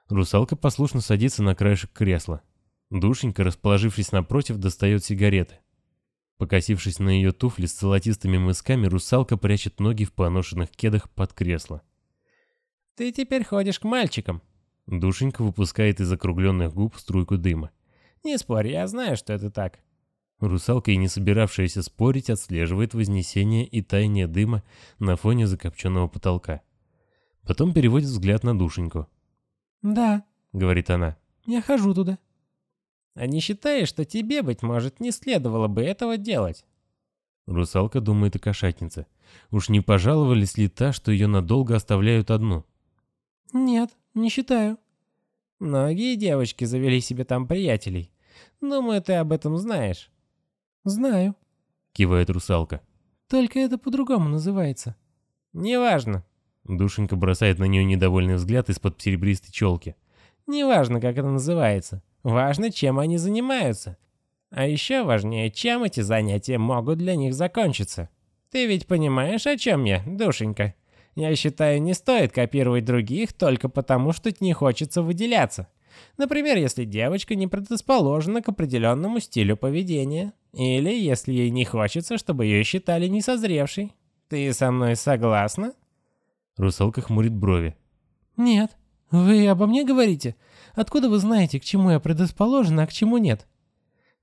Русалка послушно садится на краешек кресла. Душенька, расположившись напротив, достает сигареты. Покосившись на ее туфли с золотистыми мысками, русалка прячет ноги в поношенных кедах под кресло. «Ты теперь ходишь к мальчикам». Душенька выпускает из округленных губ струйку дыма. «Не спорь, я знаю, что это так». Русалка, и не собиравшаяся спорить, отслеживает вознесение и таяние дыма на фоне закопченного потолка. Потом переводит взгляд на Душеньку. «Да», — говорит она, — «я хожу туда». А не считаешь, что тебе, быть может, не следовало бы этого делать? Русалка думает о кошатнице. Уж не пожаловались ли та, что ее надолго оставляют одну? Нет, не считаю. Многие девочки завели себе там приятелей. Думаю, ты об этом знаешь. Знаю. Кивает русалка. Только это по-другому называется. Неважно. Душенька бросает на нее недовольный взгляд из-под серебристой челки. Неважно, как это называется. Важно, чем они занимаются. А еще важнее, чем эти занятия могут для них закончиться. Ты ведь понимаешь, о чем я, душенька? Я считаю, не стоит копировать других только потому, что не хочется выделяться. Например, если девочка не предрасположена к определенному стилю поведения. Или если ей не хочется, чтобы ее считали несозревшей. Ты со мной согласна? Русалка хмурит брови. Нет. Вы обо мне говорите? Откуда вы знаете, к чему я предрасположена, а к чему нет?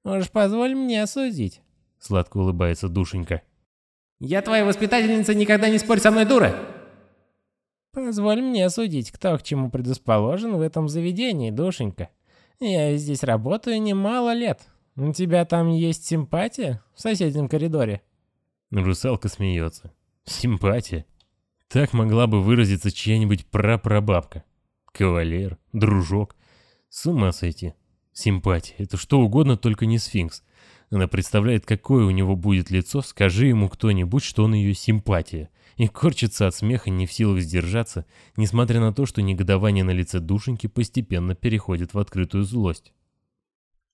Уж позволь мне судить. Сладко улыбается душенька. Я твоя воспитательница, никогда не спорь со мной, дура! Позволь мне судить, кто к чему предрасположен в этом заведении, душенька. Я здесь работаю немало лет. У тебя там есть симпатия в соседнем коридоре? Русалка смеется. Симпатия? Так могла бы выразиться чья-нибудь прапрабабка. Кавалер, дружок, с ума сойти. Симпатия. Это что угодно, только не сфинкс. Она представляет, какое у него будет лицо, скажи ему кто-нибудь, что он ее симпатия. И корчится от смеха, не в силах сдержаться, несмотря на то, что негодование на лице душеньки постепенно переходит в открытую злость.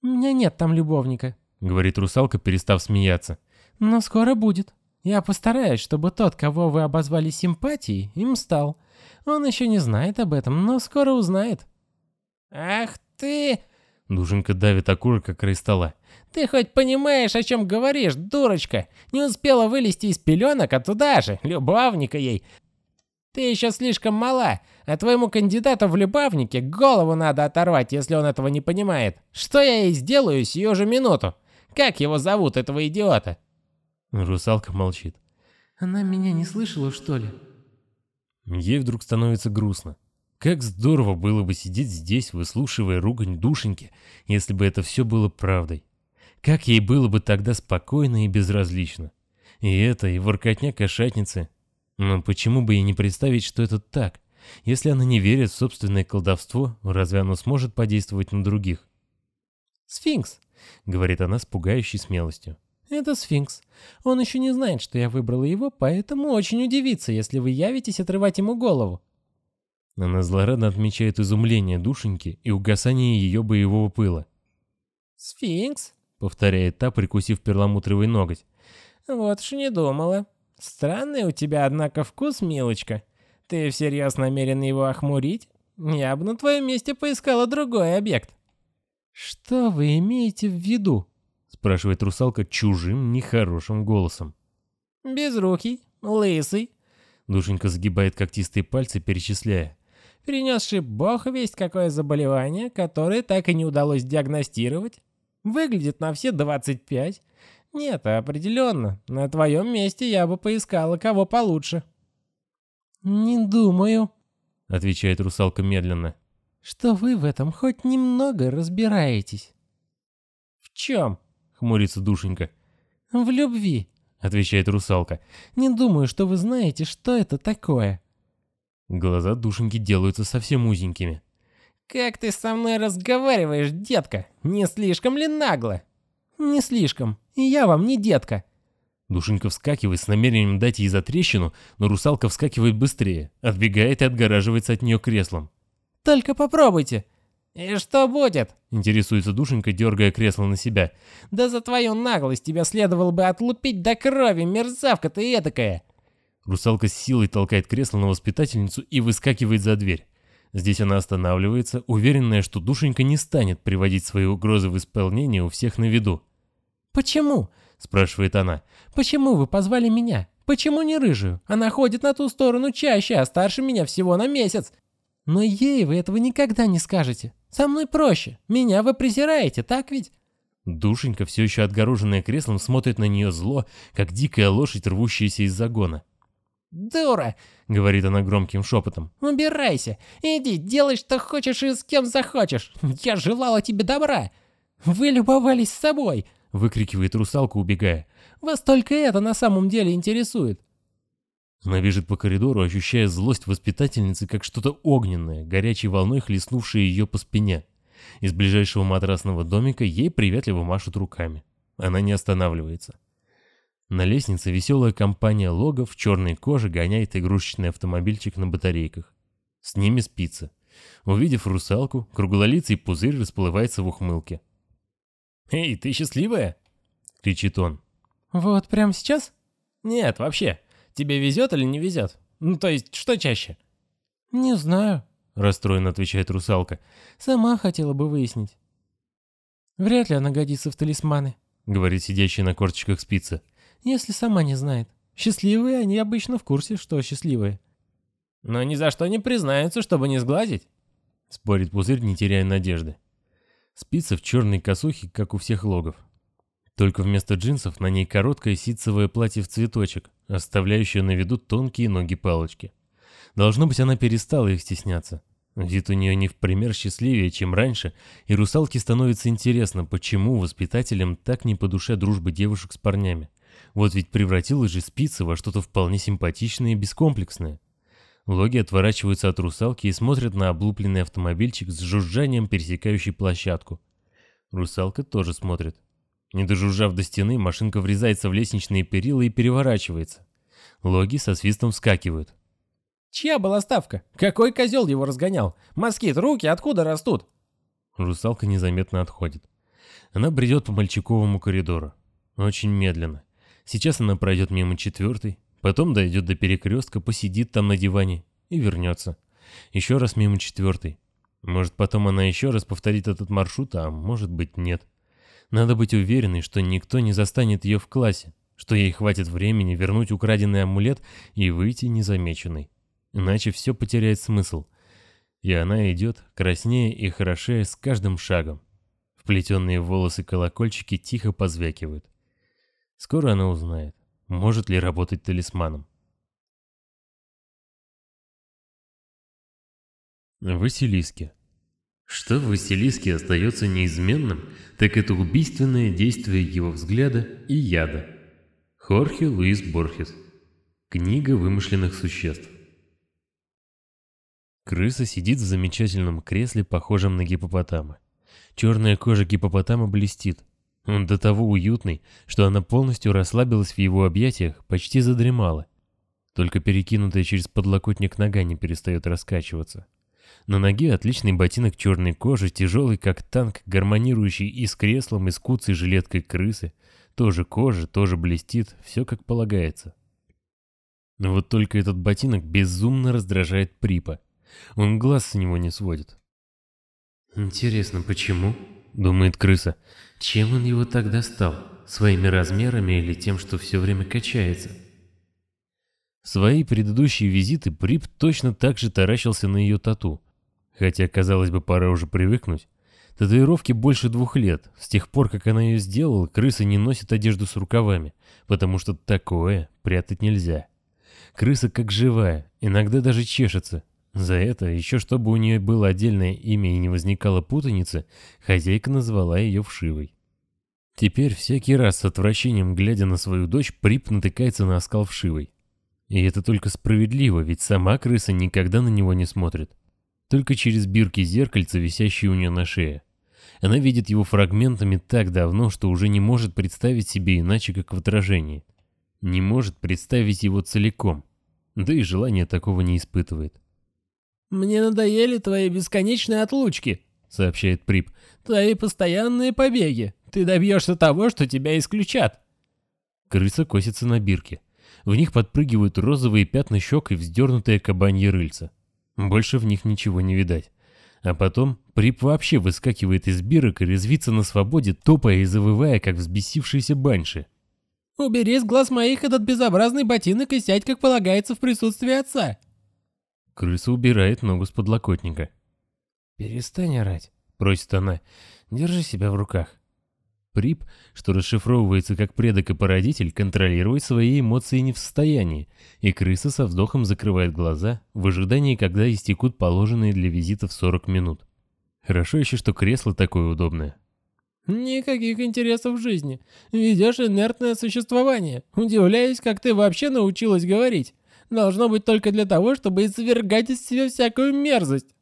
«У меня нет там любовника», — говорит русалка, перестав смеяться. «Но скоро будет. Я постараюсь, чтобы тот, кого вы обозвали симпатией, им стал. Он еще не знает об этом, но скоро узнает». «Ах ты!» Душенька давит окурок о край стола. «Ты хоть понимаешь, о чем говоришь, дурочка? Не успела вылезти из пеленок, а туда же, любовника ей. Ты еще слишком мала, а твоему кандидату в любовнике голову надо оторвать, если он этого не понимает. Что я ей сделаю сию же минуту? Как его зовут, этого идиота?» Русалка молчит. «Она меня не слышала, что ли?» Ей вдруг становится грустно. Как здорово было бы сидеть здесь, выслушивая ругань душеньки, если бы это все было правдой. Как ей было бы тогда спокойно и безразлично. И это, и воркотня кошатницы. Но почему бы ей не представить, что это так? Если она не верит в собственное колдовство, разве оно сможет подействовать на других? «Сфинкс», — говорит она с пугающей смелостью. «Это сфинкс. Он еще не знает, что я выбрала его, поэтому очень удивится, если вы явитесь отрывать ему голову». Она злорадно отмечает изумление душеньки и угасание ее боевого пыла. «Сфинкс», — повторяет та, прикусив перламутровый ноготь. «Вот уж не думала. Странный у тебя, однако, вкус, милочка. Ты всерьез намерен его охмурить? Я бы на твоем месте поискала другой объект». «Что вы имеете в виду?» — спрашивает русалка чужим, нехорошим голосом. «Безрукий, лысый». Душенька загибает когтистые пальцы, перечисляя принесший бог весть какое заболевание, которое так и не удалось диагностировать. Выглядит на все 25. Нет, определенно, на твоем месте я бы поискала кого получше. «Не думаю», — отвечает русалка медленно, — «что вы в этом хоть немного разбираетесь». «В чем?» — хмурится душенька. «В любви», — отвечает русалка. «Не думаю, что вы знаете, что это такое». Глаза душеньки делаются совсем узенькими. «Как ты со мной разговариваешь, детка? Не слишком ли нагло?» «Не слишком. Я вам не детка». Душенька вскакивает с намерением дать ей затрещину, но русалка вскакивает быстрее, отбегает и отгораживается от нее креслом. «Только попробуйте». «И что будет?» — интересуется Душенька, дергая кресло на себя. «Да за твою наглость тебя следовало бы отлупить до крови, мерзавка ты этакая!» Русалка с силой толкает кресло на воспитательницу и выскакивает за дверь. Здесь она останавливается, уверенная, что душенька не станет приводить свои угрозы в исполнение у всех на виду. «Почему?» – спрашивает она. «Почему вы позвали меня? Почему не рыжую? Она ходит на ту сторону чаще, а старше меня всего на месяц. Но ей вы этого никогда не скажете. Со мной проще. Меня вы презираете, так ведь?» Душенька, все еще отгороженная креслом, смотрит на нее зло, как дикая лошадь, рвущаяся из загона. «Дура!» — говорит она громким шепотом. «Убирайся! Иди, делай, что хочешь и с кем захочешь! Я желала тебе добра! Вы любовались собой!» — выкрикивает русалка, убегая. «Вас только это на самом деле интересует!» Она бежит по коридору, ощущая злость воспитательницы, как что-то огненное, горячей волной хлестнувшее ее по спине. Из ближайшего матрасного домика ей приветливо машут руками. Она не останавливается. На лестнице веселая компания логов в черной коже гоняет игрушечный автомобильчик на батарейках. С ними спится. Увидев русалку, круглолицый пузырь расплывается в ухмылке. «Эй, ты счастливая?» — кричит он. «Вот прямо сейчас?» «Нет, вообще. Тебе везет или не везет? Ну, то есть, что чаще?» «Не знаю», — расстроенно отвечает русалка. «Сама хотела бы выяснить». «Вряд ли она годится в талисманы», — говорит сидящая на корточках спица если сама не знает. Счастливые они обычно в курсе, что счастливые. Но ни за что не признаются, чтобы не сглазить. Спорит пузырь, не теряя надежды. Спица в черной косухе, как у всех логов. Только вместо джинсов на ней короткое ситцевое платье в цветочек, оставляющее на виду тонкие ноги-палочки. Должно быть, она перестала их стесняться. Вид у нее не в пример счастливее, чем раньше, и русалке становится интересно, почему воспитателям так не по душе дружбы девушек с парнями. Вот ведь превратилась же спица во что-то вполне симпатичное и бескомплексное. Логи отворачиваются от русалки и смотрят на облупленный автомобильчик с жужжанием, пересекающий площадку. Русалка тоже смотрит. Не дожужжав до стены, машинка врезается в лестничные перила и переворачивается. Логи со свистом вскакивают. «Чья была ставка? Какой козел его разгонял? Москит, руки откуда растут?» Русалка незаметно отходит. Она бредет по мальчиковому коридору. Очень медленно. Сейчас она пройдет мимо четвертой, потом дойдет до перекрестка, посидит там на диване и вернется. Еще раз мимо четвертой. Может, потом она еще раз повторит этот маршрут, а может быть нет. Надо быть уверенной, что никто не застанет ее в классе, что ей хватит времени вернуть украденный амулет и выйти незамеченной. Иначе все потеряет смысл. И она идет, краснее и хорошее с каждым шагом. Вплетенные в волосы колокольчики тихо позвякивают. Скоро она узнает, может ли работать талисманом. Василиски. Что в Василиске остается неизменным, так это убийственное действие его взгляда и яда. Хорхе Луис Борхес. Книга вымышленных существ. Крыса сидит в замечательном кресле, похожем на гипопотама. Черная кожа гипопотама блестит. Он до того уютный, что она полностью расслабилась в его объятиях, почти задремала. Только перекинутая через подлокотник нога не перестает раскачиваться. На ноге отличный ботинок черной кожи, тяжелый как танк, гармонирующий и с креслом, и с куцей жилеткой крысы. Тоже кожа, тоже блестит, все как полагается. Но вот только этот ботинок безумно раздражает Припа. Он глаз с него не сводит. «Интересно, почему?» — думает крыса. «Чем он его так достал? Своими размерами или тем, что все время качается?» Свои предыдущие визиты Прип точно так же таращился на ее тату. Хотя, казалось бы, пора уже привыкнуть. Татуировке больше двух лет. С тех пор, как она ее сделала, крыса не носит одежду с рукавами, потому что такое прятать нельзя. Крыса как живая, иногда даже чешется. За это, еще чтобы у нее было отдельное имя и не возникало путаницы, хозяйка назвала ее вшивой. Теперь всякий раз с отвращением, глядя на свою дочь, Прип натыкается на оскал вшивой. И это только справедливо, ведь сама крыса никогда на него не смотрит только через бирки зеркальца, висящие у нее на шее. Она видит его фрагментами так давно, что уже не может представить себе иначе, как в отражении. Не может представить его целиком. Да и желания такого не испытывает. «Мне надоели твои бесконечные отлучки», — сообщает Прип. «Твои постоянные побеги. Ты добьешься того, что тебя исключат». Крыса косится на бирке. В них подпрыгивают розовые пятна щек и вздернутые кабанье рыльца. Больше в них ничего не видать. А потом Прип вообще выскакивает из бирок и резвится на свободе, топая и завывая, как взбесившиеся банши. «Убери с глаз моих этот безобразный ботинок и сядь, как полагается, в присутствии отца!» Крыса убирает ногу с подлокотника. «Перестань орать», — просит она. «Держи себя в руках». Прип, что расшифровывается как предок и породитель, контролировать свои эмоции не в состоянии, и крыса со вздохом закрывает глаза в ожидании, когда истекут положенные для визитов 40 минут. Хорошо еще, что кресло такое удобное. «Никаких интересов в жизни. Ведешь инертное существование. Удивляюсь, как ты вообще научилась говорить. Должно быть только для того, чтобы извергать из себя всякую мерзость».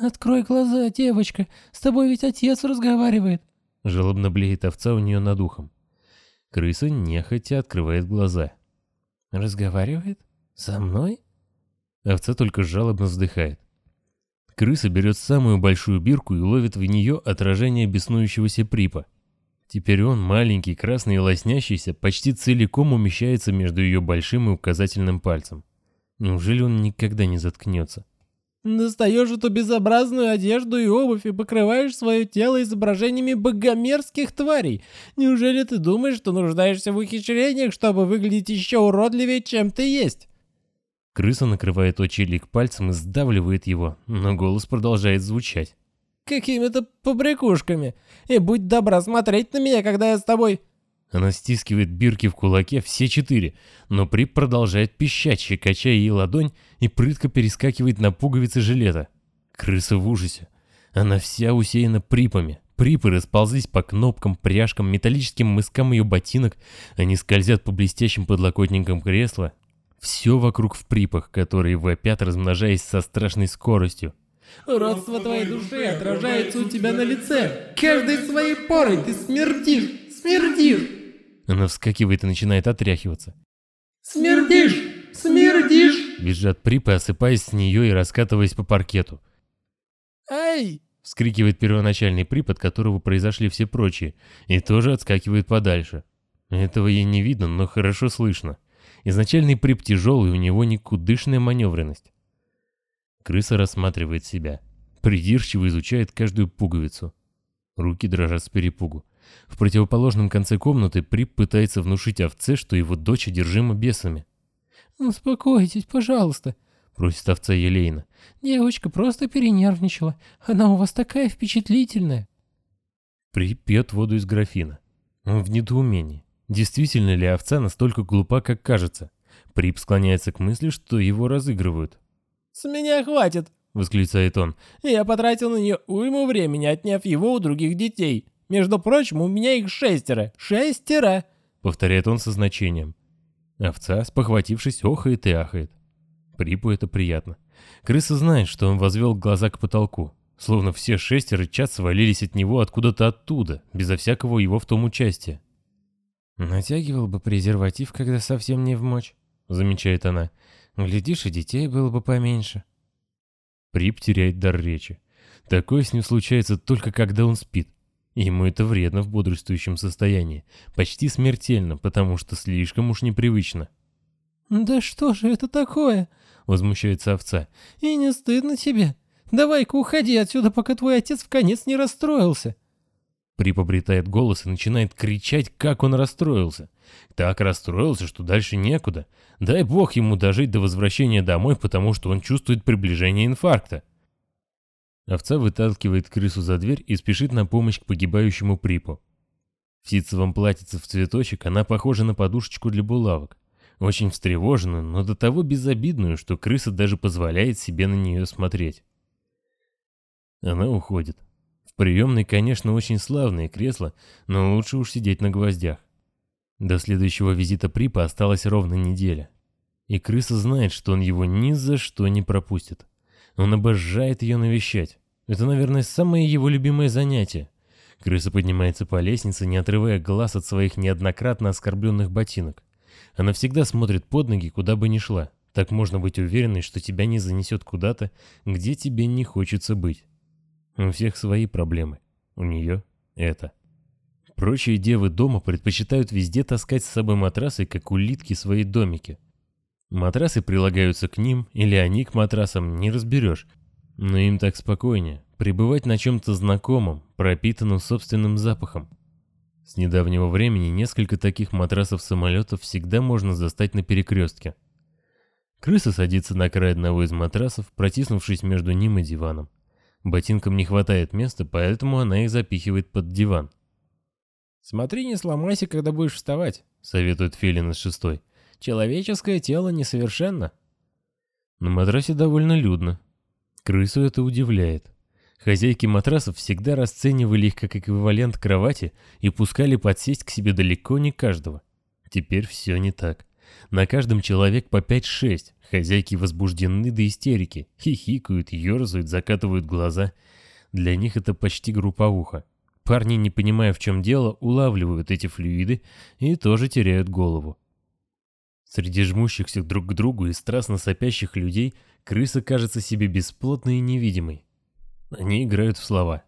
«Открой глаза, девочка. С тобой ведь отец разговаривает». Жалобно блеет овца у нее над ухом. Крыса нехотя открывает глаза. «Разговаривает? Со мной?» Овца только жалобно вздыхает. Крыса берет самую большую бирку и ловит в нее отражение беснующегося припа. Теперь он, маленький, красный и лоснящийся, почти целиком умещается между ее большим и указательным пальцем. Неужели он никогда не заткнется? Достаешь эту безобразную одежду и обувь и покрываешь свое тело изображениями богомерзких тварей. Неужели ты думаешь, что нуждаешься в ухищрениях, чтобы выглядеть еще уродливее, чем ты есть? Крыса накрывает очилик пальцем и сдавливает его, но голос продолжает звучать. Какими-то побрякушками. И будь добра смотреть на меня, когда я с тобой... Она стискивает бирки в кулаке все четыре, но Прип продолжает пищать, щекоча ей ладонь и прытко перескакивает на пуговицы жилета. Крыса в ужасе. Она вся усеяна припами. Припы расползлись по кнопкам, пряжкам, металлическим мыскам ее ботинок. Они скользят по блестящим подлокотникам кресла. Все вокруг в припах, которые вопят, размножаясь со страшной скоростью. Родство твоей души отражается у тебя на лице. Каждой своей порой ты смердишь, смердишь. Она вскакивает и начинает отряхиваться. «Смердишь! Смердишь!» Визжат припы, осыпаясь с нее и раскатываясь по паркету. «Ай!» — вскрикивает первоначальный прип, от которого произошли все прочие, и тоже отскакивает подальше. Этого ей не видно, но хорошо слышно. Изначальный прип тяжелый, у него никудышная маневренность. Крыса рассматривает себя. Придирчиво изучает каждую пуговицу. Руки дрожат с перепугу. В противоположном конце комнаты Прип пытается внушить овце, что его дочь одержима бесами. «Успокойтесь, пожалуйста», — просит овца Елейна. «Девочка просто перенервничала. Она у вас такая впечатлительная». Прип пьет воду из графина. Он в недоумении. Действительно ли овца настолько глупа, как кажется? Прип склоняется к мысли, что его разыгрывают. «С меня хватит», — восклицает он. «Я потратил на нее уйму времени, отняв его у других детей. Между прочим, у меня их шестеро. Шестеро!» — повторяет он со значением. Овца, спохватившись, охает и ахает. Припу это приятно. Крыса знает, что он возвел глаза к потолку, словно все шестеро чат свалились от него откуда-то оттуда, безо всякого его в том участия. «Натягивал бы презерватив, когда совсем не в мочь», — замечает она. «Глядишь, и детей было бы поменьше». Прип теряет дар речи. Такое с ним случается только когда он спит. Ему это вредно в бодрствующем состоянии. Почти смертельно, потому что слишком уж непривычно. «Да что же это такое?» — возмущается овца. «И не стыдно тебе? Давай-ка уходи отсюда, пока твой отец в конец не расстроился». Прип обретает голос и начинает кричать, как он расстроился. Так расстроился, что дальше некуда. Дай бог ему дожить до возвращения домой, потому что он чувствует приближение инфаркта. Овца выталкивает крысу за дверь и спешит на помощь к погибающему Припу. В ситцевом платьице в цветочек она похожа на подушечку для булавок. Очень встревоженную, но до того безобидную, что крыса даже позволяет себе на нее смотреть. Она уходит. Приемной, конечно, очень славное кресло, но лучше уж сидеть на гвоздях. До следующего визита Припа осталась ровно неделя. И крыса знает, что он его ни за что не пропустит. Он обожает ее навещать. Это, наверное, самое его любимое занятие. Крыса поднимается по лестнице, не отрывая глаз от своих неоднократно оскорбленных ботинок. Она всегда смотрит под ноги, куда бы ни шла. Так можно быть уверенной, что тебя не занесет куда-то, где тебе не хочется быть. У всех свои проблемы. У нее это. Прочие девы дома предпочитают везде таскать с собой матрасы, как улитки свои домики. Матрасы прилагаются к ним, или они к матрасам, не разберешь. Но им так спокойнее, пребывать на чем-то знакомом, пропитанном собственным запахом. С недавнего времени несколько таких матрасов-самолетов всегда можно застать на перекрестке. Крыса садится на край одного из матрасов, протиснувшись между ним и диваном. Ботинкам не хватает места, поэтому она их запихивает под диван. «Смотри, не сломайся, когда будешь вставать», — советует Филин из шестой. Человеческое тело несовершенно. На матрасе довольно людно. Крысу это удивляет. Хозяйки матрасов всегда расценивали их как эквивалент кровати и пускали подсесть к себе далеко не каждого. Теперь все не так. На каждом человек по 5-6. Хозяйки возбуждены до истерики. Хихикают, ерзают, закатывают глаза. Для них это почти групповуха. Парни, не понимая в чем дело, улавливают эти флюиды и тоже теряют голову. Среди жмущихся друг к другу и страстно сопящих людей крыса кажется себе бесплотной и невидимой. Они играют в слова.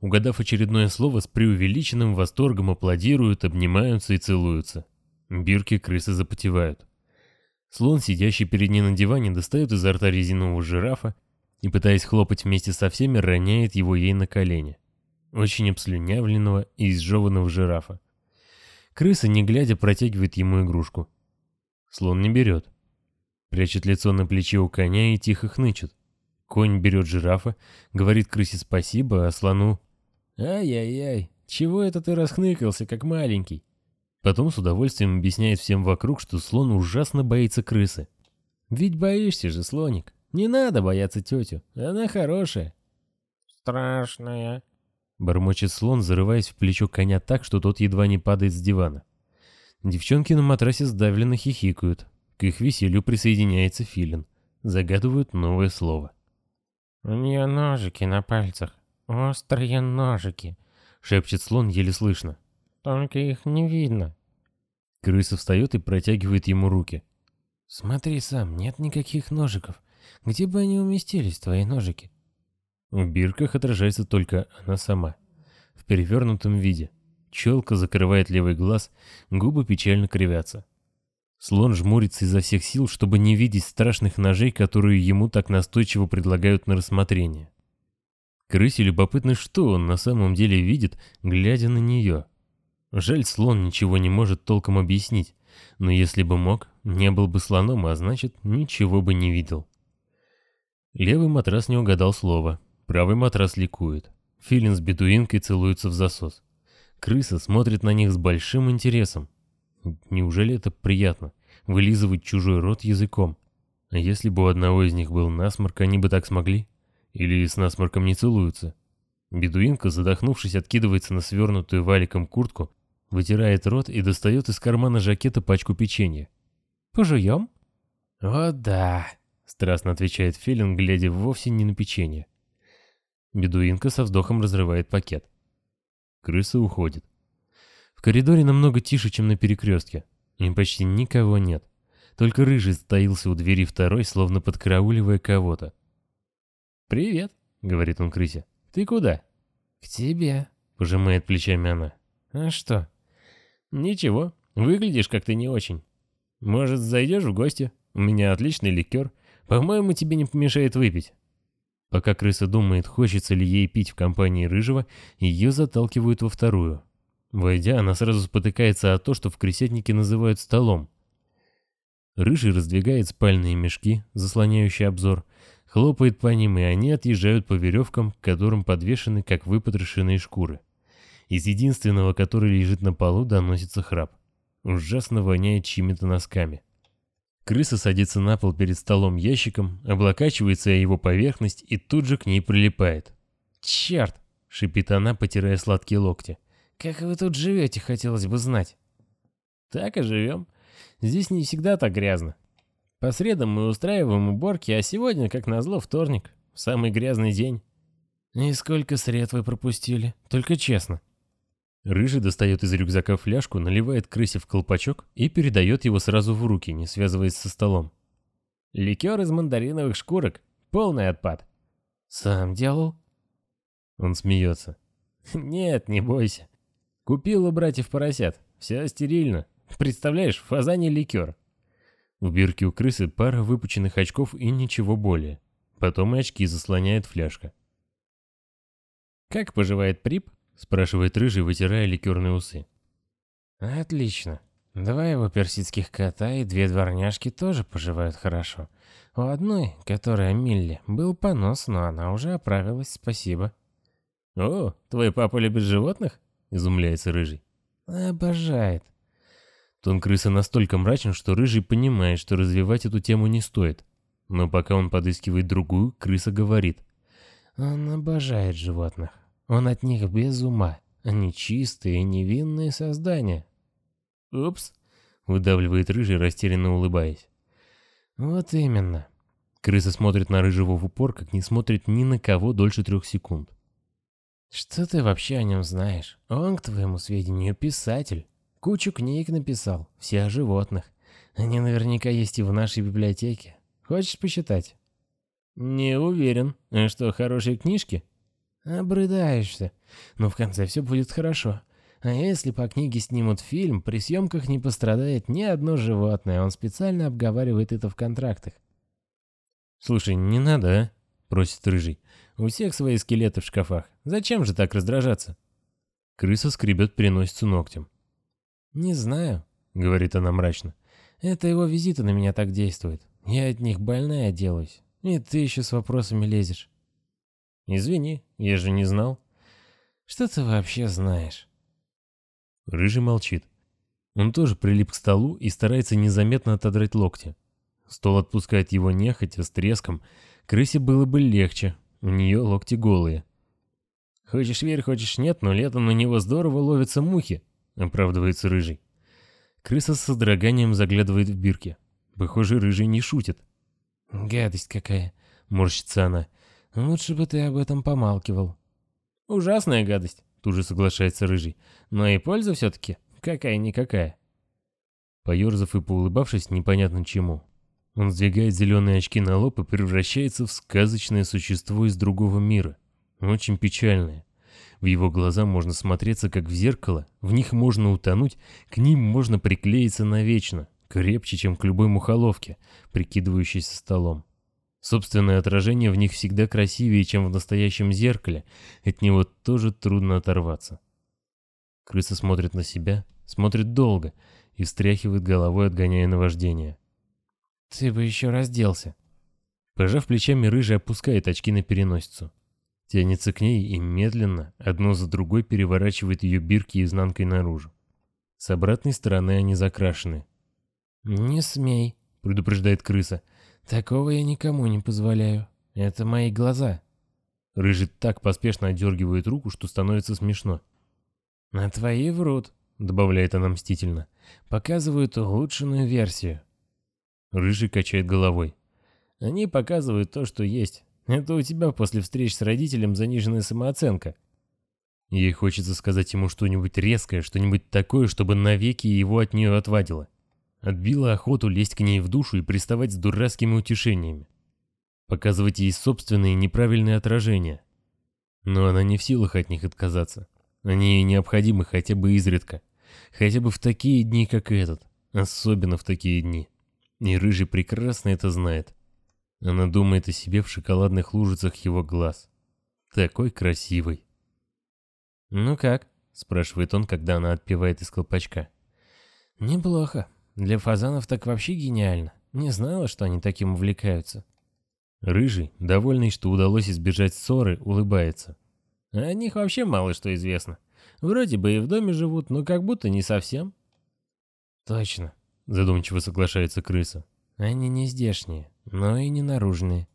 Угадав очередное слово, с преувеличенным восторгом аплодируют, обнимаются и целуются. Бирки крысы запотевают. Слон, сидящий перед ней на диване, достает изо рта резинового жирафа и, пытаясь хлопать вместе со всеми, роняет его ей на колени. Очень обслюнявленного и изжеванного жирафа. Крыса, не глядя, протягивает ему игрушку. Слон не берет. Прячет лицо на плече у коня и тихо хнычет. Конь берет жирафа, говорит крысе спасибо, а слону «Ай-яй-яй, чего это ты расхныкался, как маленький?» Потом с удовольствием объясняет всем вокруг, что слон ужасно боится крысы. «Ведь боишься же, слоник. Не надо бояться тетю, она хорошая». «Страшная», — бормочет слон, зарываясь в плечо коня так, что тот едва не падает с дивана. Девчонки на матрасе сдавленно хихикают. К их веселью присоединяется Филин. Загадывают новое слово. «У нее ножики на пальцах. Острые ножики», — шепчет слон еле слышно. «Только их не видно». Крыса встает и протягивает ему руки. «Смотри сам, нет никаких ножиков. Где бы они уместились, твои ножики?» В бирках отражается только она сама. В перевернутом виде. Челка закрывает левый глаз, губы печально кривятся. Слон жмурится изо всех сил, чтобы не видеть страшных ножей, которые ему так настойчиво предлагают на рассмотрение. Крысе любопытно, что он на самом деле видит, глядя на нее. Жаль, слон ничего не может толком объяснить, но если бы мог, не был бы слоном, а значит, ничего бы не видел. Левый матрас не угадал слова, правый матрас ликует. Филин с бедуинкой целуются в засос. Крыса смотрит на них с большим интересом. Неужели это приятно? Вылизывать чужой рот языком. А если бы у одного из них был насморк, они бы так смогли? Или с насморком не целуются. Бедуинка, задохнувшись, откидывается на свернутую валиком куртку, вытирает рот и достает из кармана жакета пачку печенья. «Пожуем?» «О да», — страстно отвечает Филин, глядя вовсе не на печенье. Бедуинка со вздохом разрывает пакет. Крыса уходит. В коридоре намного тише, чем на перекрестке. Им почти никого нет. Только рыжий стоился у двери второй, словно подкарауливая кого-то. «Привет», — говорит он крысе. «Ты куда?» «К тебе», — пожимает плечами она. «А что?» «Ничего, выглядишь как-то не очень. Может, зайдешь в гости? У меня отличный ликер. По-моему, тебе не помешает выпить». Пока крыса думает, хочется ли ей пить в компании рыжего, ее заталкивают во вторую. Войдя, она сразу спотыкается о то, что в крысятнике называют столом. Рыжий раздвигает спальные мешки, заслоняющие обзор, хлопает по ним, и они отъезжают по веревкам, к которым подвешены, как выпотрошенные шкуры. Из единственного, который лежит на полу, доносится храп. Ужасно воняет чьими-то носками. Крыса садится на пол перед столом ящиком, облокачивается о его поверхность и тут же к ней прилипает. «Черт!» — шипит она, потирая сладкие локти. «Как вы тут живете, хотелось бы знать». «Так и живем. Здесь не всегда так грязно. По средам мы устраиваем уборки, а сегодня, как назло, вторник. Самый грязный день. И сколько сред вы пропустили? Только честно. Рыжий достает из рюкзака фляжку, наливает крысе в колпачок и передает его сразу в руки, не связываясь со столом. Ликер из мандариновых шкурок. Полный отпад. Сам делал? Он смеется. Нет, не бойся. Купил у братьев поросят. Все стерильно. Представляешь, фазаний ликер. В бирке у крысы пара выпученных очков и ничего более. Потом и очки заслоняет фляжка. «Как поживает Прип?» — спрашивает Рыжий, вытирая ликерные усы. «Отлично. Два его персидских кота и две дворняжки тоже поживают хорошо. У одной, которая Милли, был понос, но она уже оправилась, спасибо». «О, твой папа любит животных?» — изумляется Рыжий. «Обожает. Тон крысы настолько мрачен, что Рыжий понимает, что развивать эту тему не стоит. Но пока он подыскивает другую, крыса говорит. Он обожает животных. Он от них без ума. Они чистые, невинные создания. «Упс», — выдавливает Рыжий, растерянно улыбаясь. «Вот именно». Крыса смотрит на Рыжего в упор, как не смотрит ни на кого дольше трех секунд. «Что ты вообще о нем знаешь? Он, к твоему сведению, писатель. Кучу книг написал, все о животных. Они наверняка есть и в нашей библиотеке. Хочешь почитать? Не уверен. А что, хорошие книжки? Обрыдаешься. Но в конце все будет хорошо. А если по книге снимут фильм, при съемках не пострадает ни одно животное, он специально обговаривает это в контрактах. «Слушай, не надо, а?» — просит Рыжий. «У всех свои скелеты в шкафах. Зачем же так раздражаться?» Крыса скребет переносицу ногтем. «Не знаю», — говорит она мрачно. «Это его визиты на меня так действуют. Я от них больная делаюсь. И ты еще с вопросами лезешь». «Извини, я же не знал». «Что ты вообще знаешь?» Рыжий молчит. Он тоже прилип к столу и старается незаметно отодрать локти. Стол отпускает его нехотя, с треском. Крысе было бы легче, у нее локти голые. «Хочешь верь, хочешь нет, но летом на него здорово ловятся мухи», — оправдывается Рыжий. Крыса с содроганием заглядывает в бирки. Похоже, Рыжий не шутит. «Гадость какая!» — морщится она. «Лучше бы ты об этом помалкивал». «Ужасная гадость», — тут же соглашается Рыжий. «Но и польза все-таки какая-никакая». Поерзав и поулыбавшись непонятно чему, он сдвигает зеленые очки на лоб и превращается в сказочное существо из другого мира. Очень печальное. В его глаза можно смотреться как в зеркало, в них можно утонуть, к ним можно приклеиться навечно, крепче, чем к любой мухоловке, прикидывающейся столом. Собственное отражение в них всегда красивее, чем в настоящем зеркале, от него тоже трудно оторваться. Крыса смотрит на себя, смотрит долго и встряхивает головой, отгоняя наваждение. «Ты бы еще разделся». Пожав плечами, рыжий опускает очки на переносицу. Тянется к ней и медленно, одно за другой, переворачивает ее бирки изнанкой наружу. С обратной стороны они закрашены. «Не смей», — предупреждает крыса. «Такого я никому не позволяю. Это мои глаза». Рыжий так поспешно отдергивает руку, что становится смешно. «А твои врут», — добавляет она мстительно. «Показывают улучшенную версию». Рыжий качает головой. «Они показывают то, что есть. Это у тебя после встреч с родителем заниженная самооценка». Ей хочется сказать ему что-нибудь резкое, что-нибудь такое, чтобы навеки его от нее отвадило. Отбила охоту лезть к ней в душу и приставать с дурацкими утешениями. Показывать ей собственные неправильные отражения. Но она не в силах от них отказаться. Они ей необходимы хотя бы изредка. Хотя бы в такие дни, как этот. Особенно в такие дни. И Рыжий прекрасно это знает. Она думает о себе в шоколадных лужицах его глаз. Такой красивый. «Ну как?» — спрашивает он, когда она отпивает из колпачка. «Неплохо. Для фазанов так вообще гениально. Не знала, что они таким увлекаются». Рыжий, довольный, что удалось избежать ссоры, улыбается. О них вообще мало что известно. Вроде бы и в доме живут, но как будто не совсем. Точно, задумчиво соглашается крыса. Они не здешние, но и не наружные.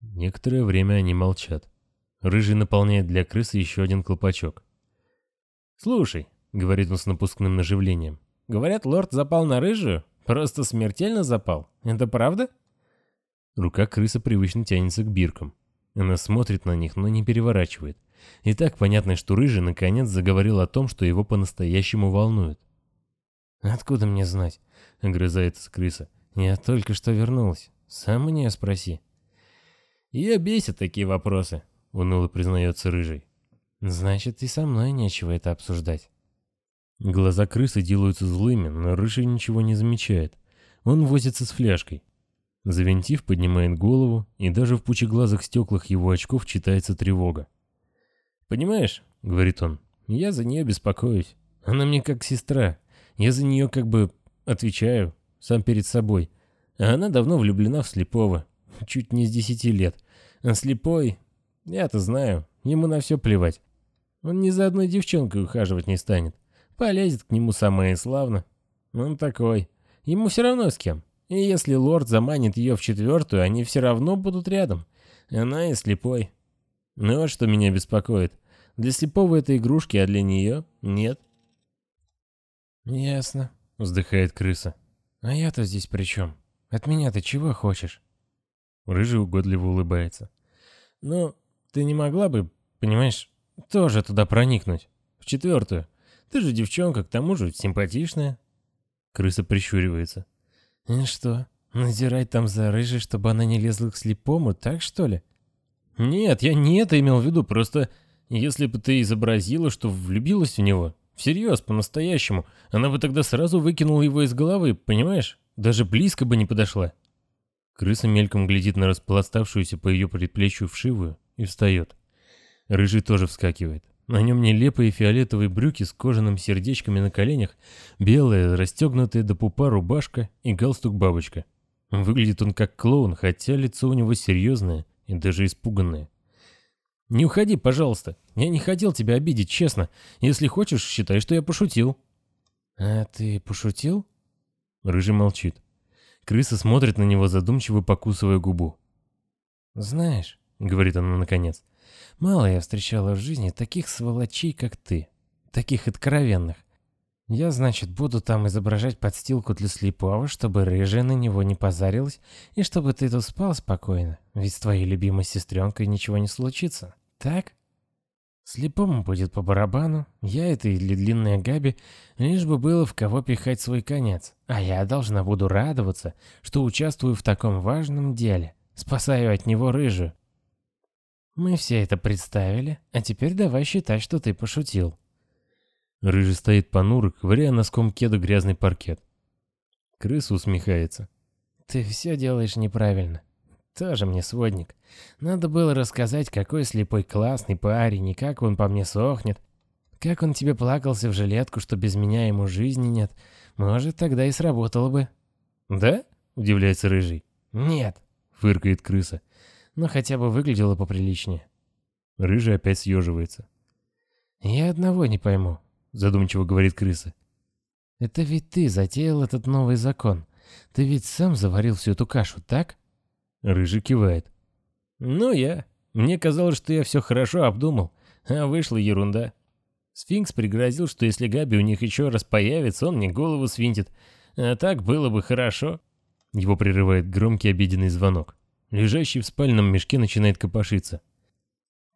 Некоторое время они молчат. Рыжий наполняет для крысы еще один колпачок. «Слушай», — говорит он с напускным наживлением, — «говорят, лорд запал на рыжую? Просто смертельно запал. Это правда?» Рука крысы привычно тянется к биркам. Она смотрит на них, но не переворачивает. И так понятно, что Рыжий наконец заговорил о том, что его по-настоящему волнует. «Откуда мне знать?» — огрызается крыса. «Я только что вернулась. Сам мне спроси». «Я бесит такие вопросы», — уныло признается Рыжий. «Значит, и со мной нечего это обсуждать». Глаза крысы делаются злыми, но Рыжий ничего не замечает. Он возится с фляжкой. Завинтив поднимает голову, и даже в пучеглазых стеклах его очков читается тревога. «Понимаешь», — говорит он, — «я за нее беспокоюсь. Она мне как сестра. Я за нее как бы отвечаю, сам перед собой. А она давно влюблена в слепого, чуть не с десяти лет. А слепой, я-то знаю, ему на все плевать. Он ни за одной девчонкой ухаживать не станет. Полезет к нему самое славно. Он такой. Ему все равно с кем. И если лорд заманит ее в четвертую, они все равно будут рядом. Она и слепой. Ну вот что меня беспокоит. Для слепого это игрушки, а для нее нет. Ясно, вздыхает крыса. А я-то здесь при чем? От меня ты чего хочешь? Рыжий угодливо улыбается. Ну, ты не могла бы, понимаешь, тоже туда проникнуть. В четвертую. Ты же девчонка, к тому же симпатичная. Крыса прищуривается. «И что, надирать там за рыжей, чтобы она не лезла к слепому, так что ли?» «Нет, я не это имел в виду, просто если бы ты изобразила, что влюбилась в него, всерьез, по-настоящему, она бы тогда сразу выкинула его из головы, понимаешь? Даже близко бы не подошла». Крыса мельком глядит на распластавшуюся по ее предплечью вшивую и встает. Рыжий тоже вскакивает. На нем нелепые фиолетовые брюки с кожаным сердечками на коленях, белая, расстегнутая до пупа рубашка и галстук-бабочка. Выглядит он как клоун, хотя лицо у него серьезное и даже испуганное. «Не уходи, пожалуйста. Я не хотел тебя обидеть, честно. Если хочешь, считай, что я пошутил». «А ты пошутил?» Рыжий молчит. Крыса смотрит на него задумчиво, покусывая губу. «Знаешь», — говорит она наконец, — Мало я встречала в жизни таких сволочей, как ты. Таких откровенных. Я, значит, буду там изображать подстилку для слепого, чтобы рыжая на него не позарилась, и чтобы ты тут спал спокойно, ведь с твоей любимой сестренкой ничего не случится, так? Слепому будет по барабану, я это или длинная Габи, лишь бы было в кого пихать свой конец, а я должна буду радоваться, что участвую в таком важном деле, спасаю от него рыжую, мы все это представили, а теперь давай считать, что ты пошутил. Рыжий стоит понуро, ковыряя носком кеда грязный паркет. Крыса усмехается. Ты все делаешь неправильно. Тоже мне сводник. Надо было рассказать, какой слепой классный парень, и как он по мне сохнет. Как он тебе плакался в жилетку, что без меня ему жизни нет. Может, тогда и сработало бы. Да? Удивляется Рыжий. Нет. Фыркает крыса но хотя бы выглядело поприличнее. Рыжий опять съеживается. «Я одного не пойму», — задумчиво говорит крыса. «Это ведь ты затеял этот новый закон. Ты ведь сам заварил всю эту кашу, так?» Рыжий кивает. «Ну я. Мне казалось, что я все хорошо обдумал, а вышла ерунда. Сфинкс пригрозил, что если Габи у них еще раз появится, он мне голову свинтит. А так было бы хорошо. Его прерывает громкий обиденный звонок. Лежащий в спальном мешке начинает копошиться.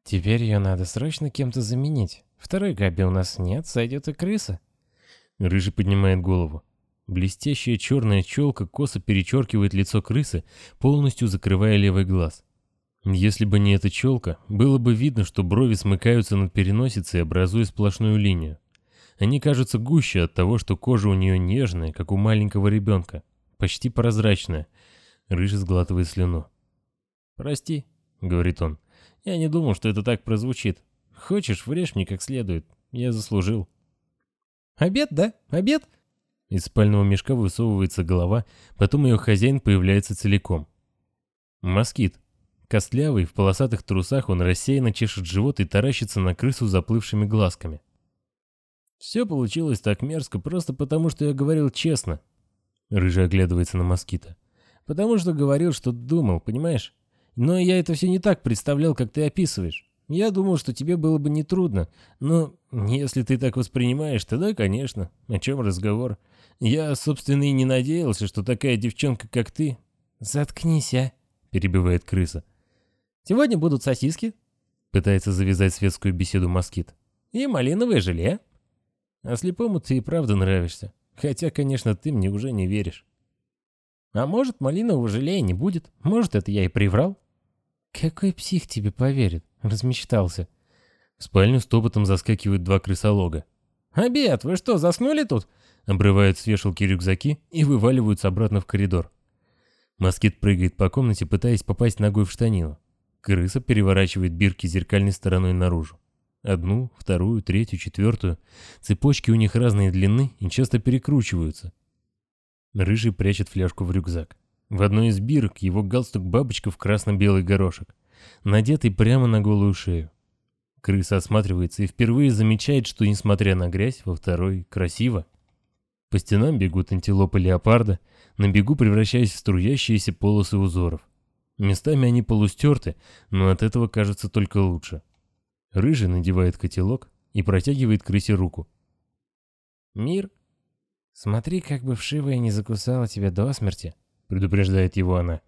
Теперь ее надо срочно кем-то заменить. Второй Габи у нас нет, сойдет и крыса. Рыжий поднимает голову. Блестящая черная челка косо перечеркивает лицо крысы, полностью закрывая левый глаз. Если бы не эта челка, было бы видно, что брови смыкаются над переносицей, образуя сплошную линию. Они кажутся гуще от того, что кожа у нее нежная, как у маленького ребенка, почти прозрачная. Рыжий сглатывает слюну. «Прости», — говорит он, — «я не думал, что это так прозвучит. Хочешь, врежь мне как следует. Я заслужил». «Обед, да? Обед?» Из спального мешка высовывается голова, потом ее хозяин появляется целиком. Москит, Костлявый, в полосатых трусах, он рассеянно чешет живот и таращится на крысу заплывшими глазками. «Все получилось так мерзко, просто потому что я говорил честно». Рыжий оглядывается на москита. «Потому что говорил, что думал, понимаешь? Но я это все не так представлял, как ты описываешь. Я думал, что тебе было бы нетрудно, но если ты так воспринимаешь, тогда, конечно, о чем разговор? Я, собственно, и не надеялся, что такая девчонка, как ты...» «Заткнись, а!» — перебивает крыса. Сегодня будут сосиски. Пытается завязать светскую беседу москит. И малиновое желе. А слепому ты и правда нравишься. Хотя, конечно, ты мне уже не веришь. А может, малинового желе не будет. Может, это я и приврал. Какой псих тебе поверит? Размечтался. В спальню с топотом заскакивают два крысолога. «Обед, вы что, заснули тут?» Обрывают с вешалки рюкзаки и вываливаются обратно в коридор. Москит прыгает по комнате, пытаясь попасть ногой в штанину. Крыса переворачивает бирки зеркальной стороной наружу. Одну, вторую, третью, четвертую. Цепочки у них разной длины и часто перекручиваются. Рыжий прячет фляжку в рюкзак. В одной из бирок его галстук-бабочка в красно-белый горошек, надетый прямо на голую шею. Крыса осматривается и впервые замечает, что, несмотря на грязь, во второй красиво. По стенам бегут антилопы леопарда, на бегу превращаясь в струящиеся полосы узоров. Местами они полустерты, но от этого кажется только лучше. Рыжий надевает котелок и протягивает крысе руку. «Мир?» «Смотри, как бы вшивая не закусала тебя до смерти», — предупреждает его она.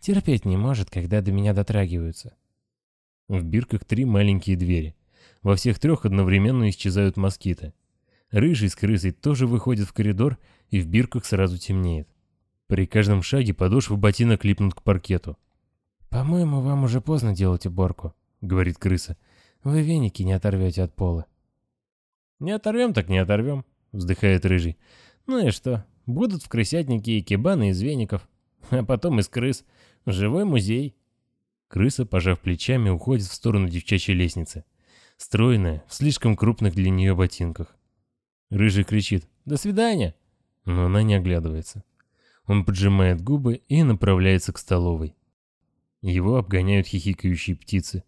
«Терпеть не может, когда до меня дотрагиваются». В бирках три маленькие двери. Во всех трех одновременно исчезают москиты. Рыжий с крысой тоже выходит в коридор, и в бирках сразу темнеет. При каждом шаге подошвы ботинок липнут к паркету. «По-моему, вам уже поздно делать уборку», — говорит крыса. «Вы веники не оторвете от пола». «Не оторвем так не оторвем», — вздыхает Рыжий. «Ну и что? Будут в крысятнике и кебаны из веников, а потом из крыс. Живой музей». Крыса, пожав плечами, уходит в сторону девчачьей лестницы. Стройная, в слишком крупных для нее ботинках. Рыжий кричит «До свидания!», но она не оглядывается. Он поджимает губы и направляется к столовой. Его обгоняют хихикающие птицы.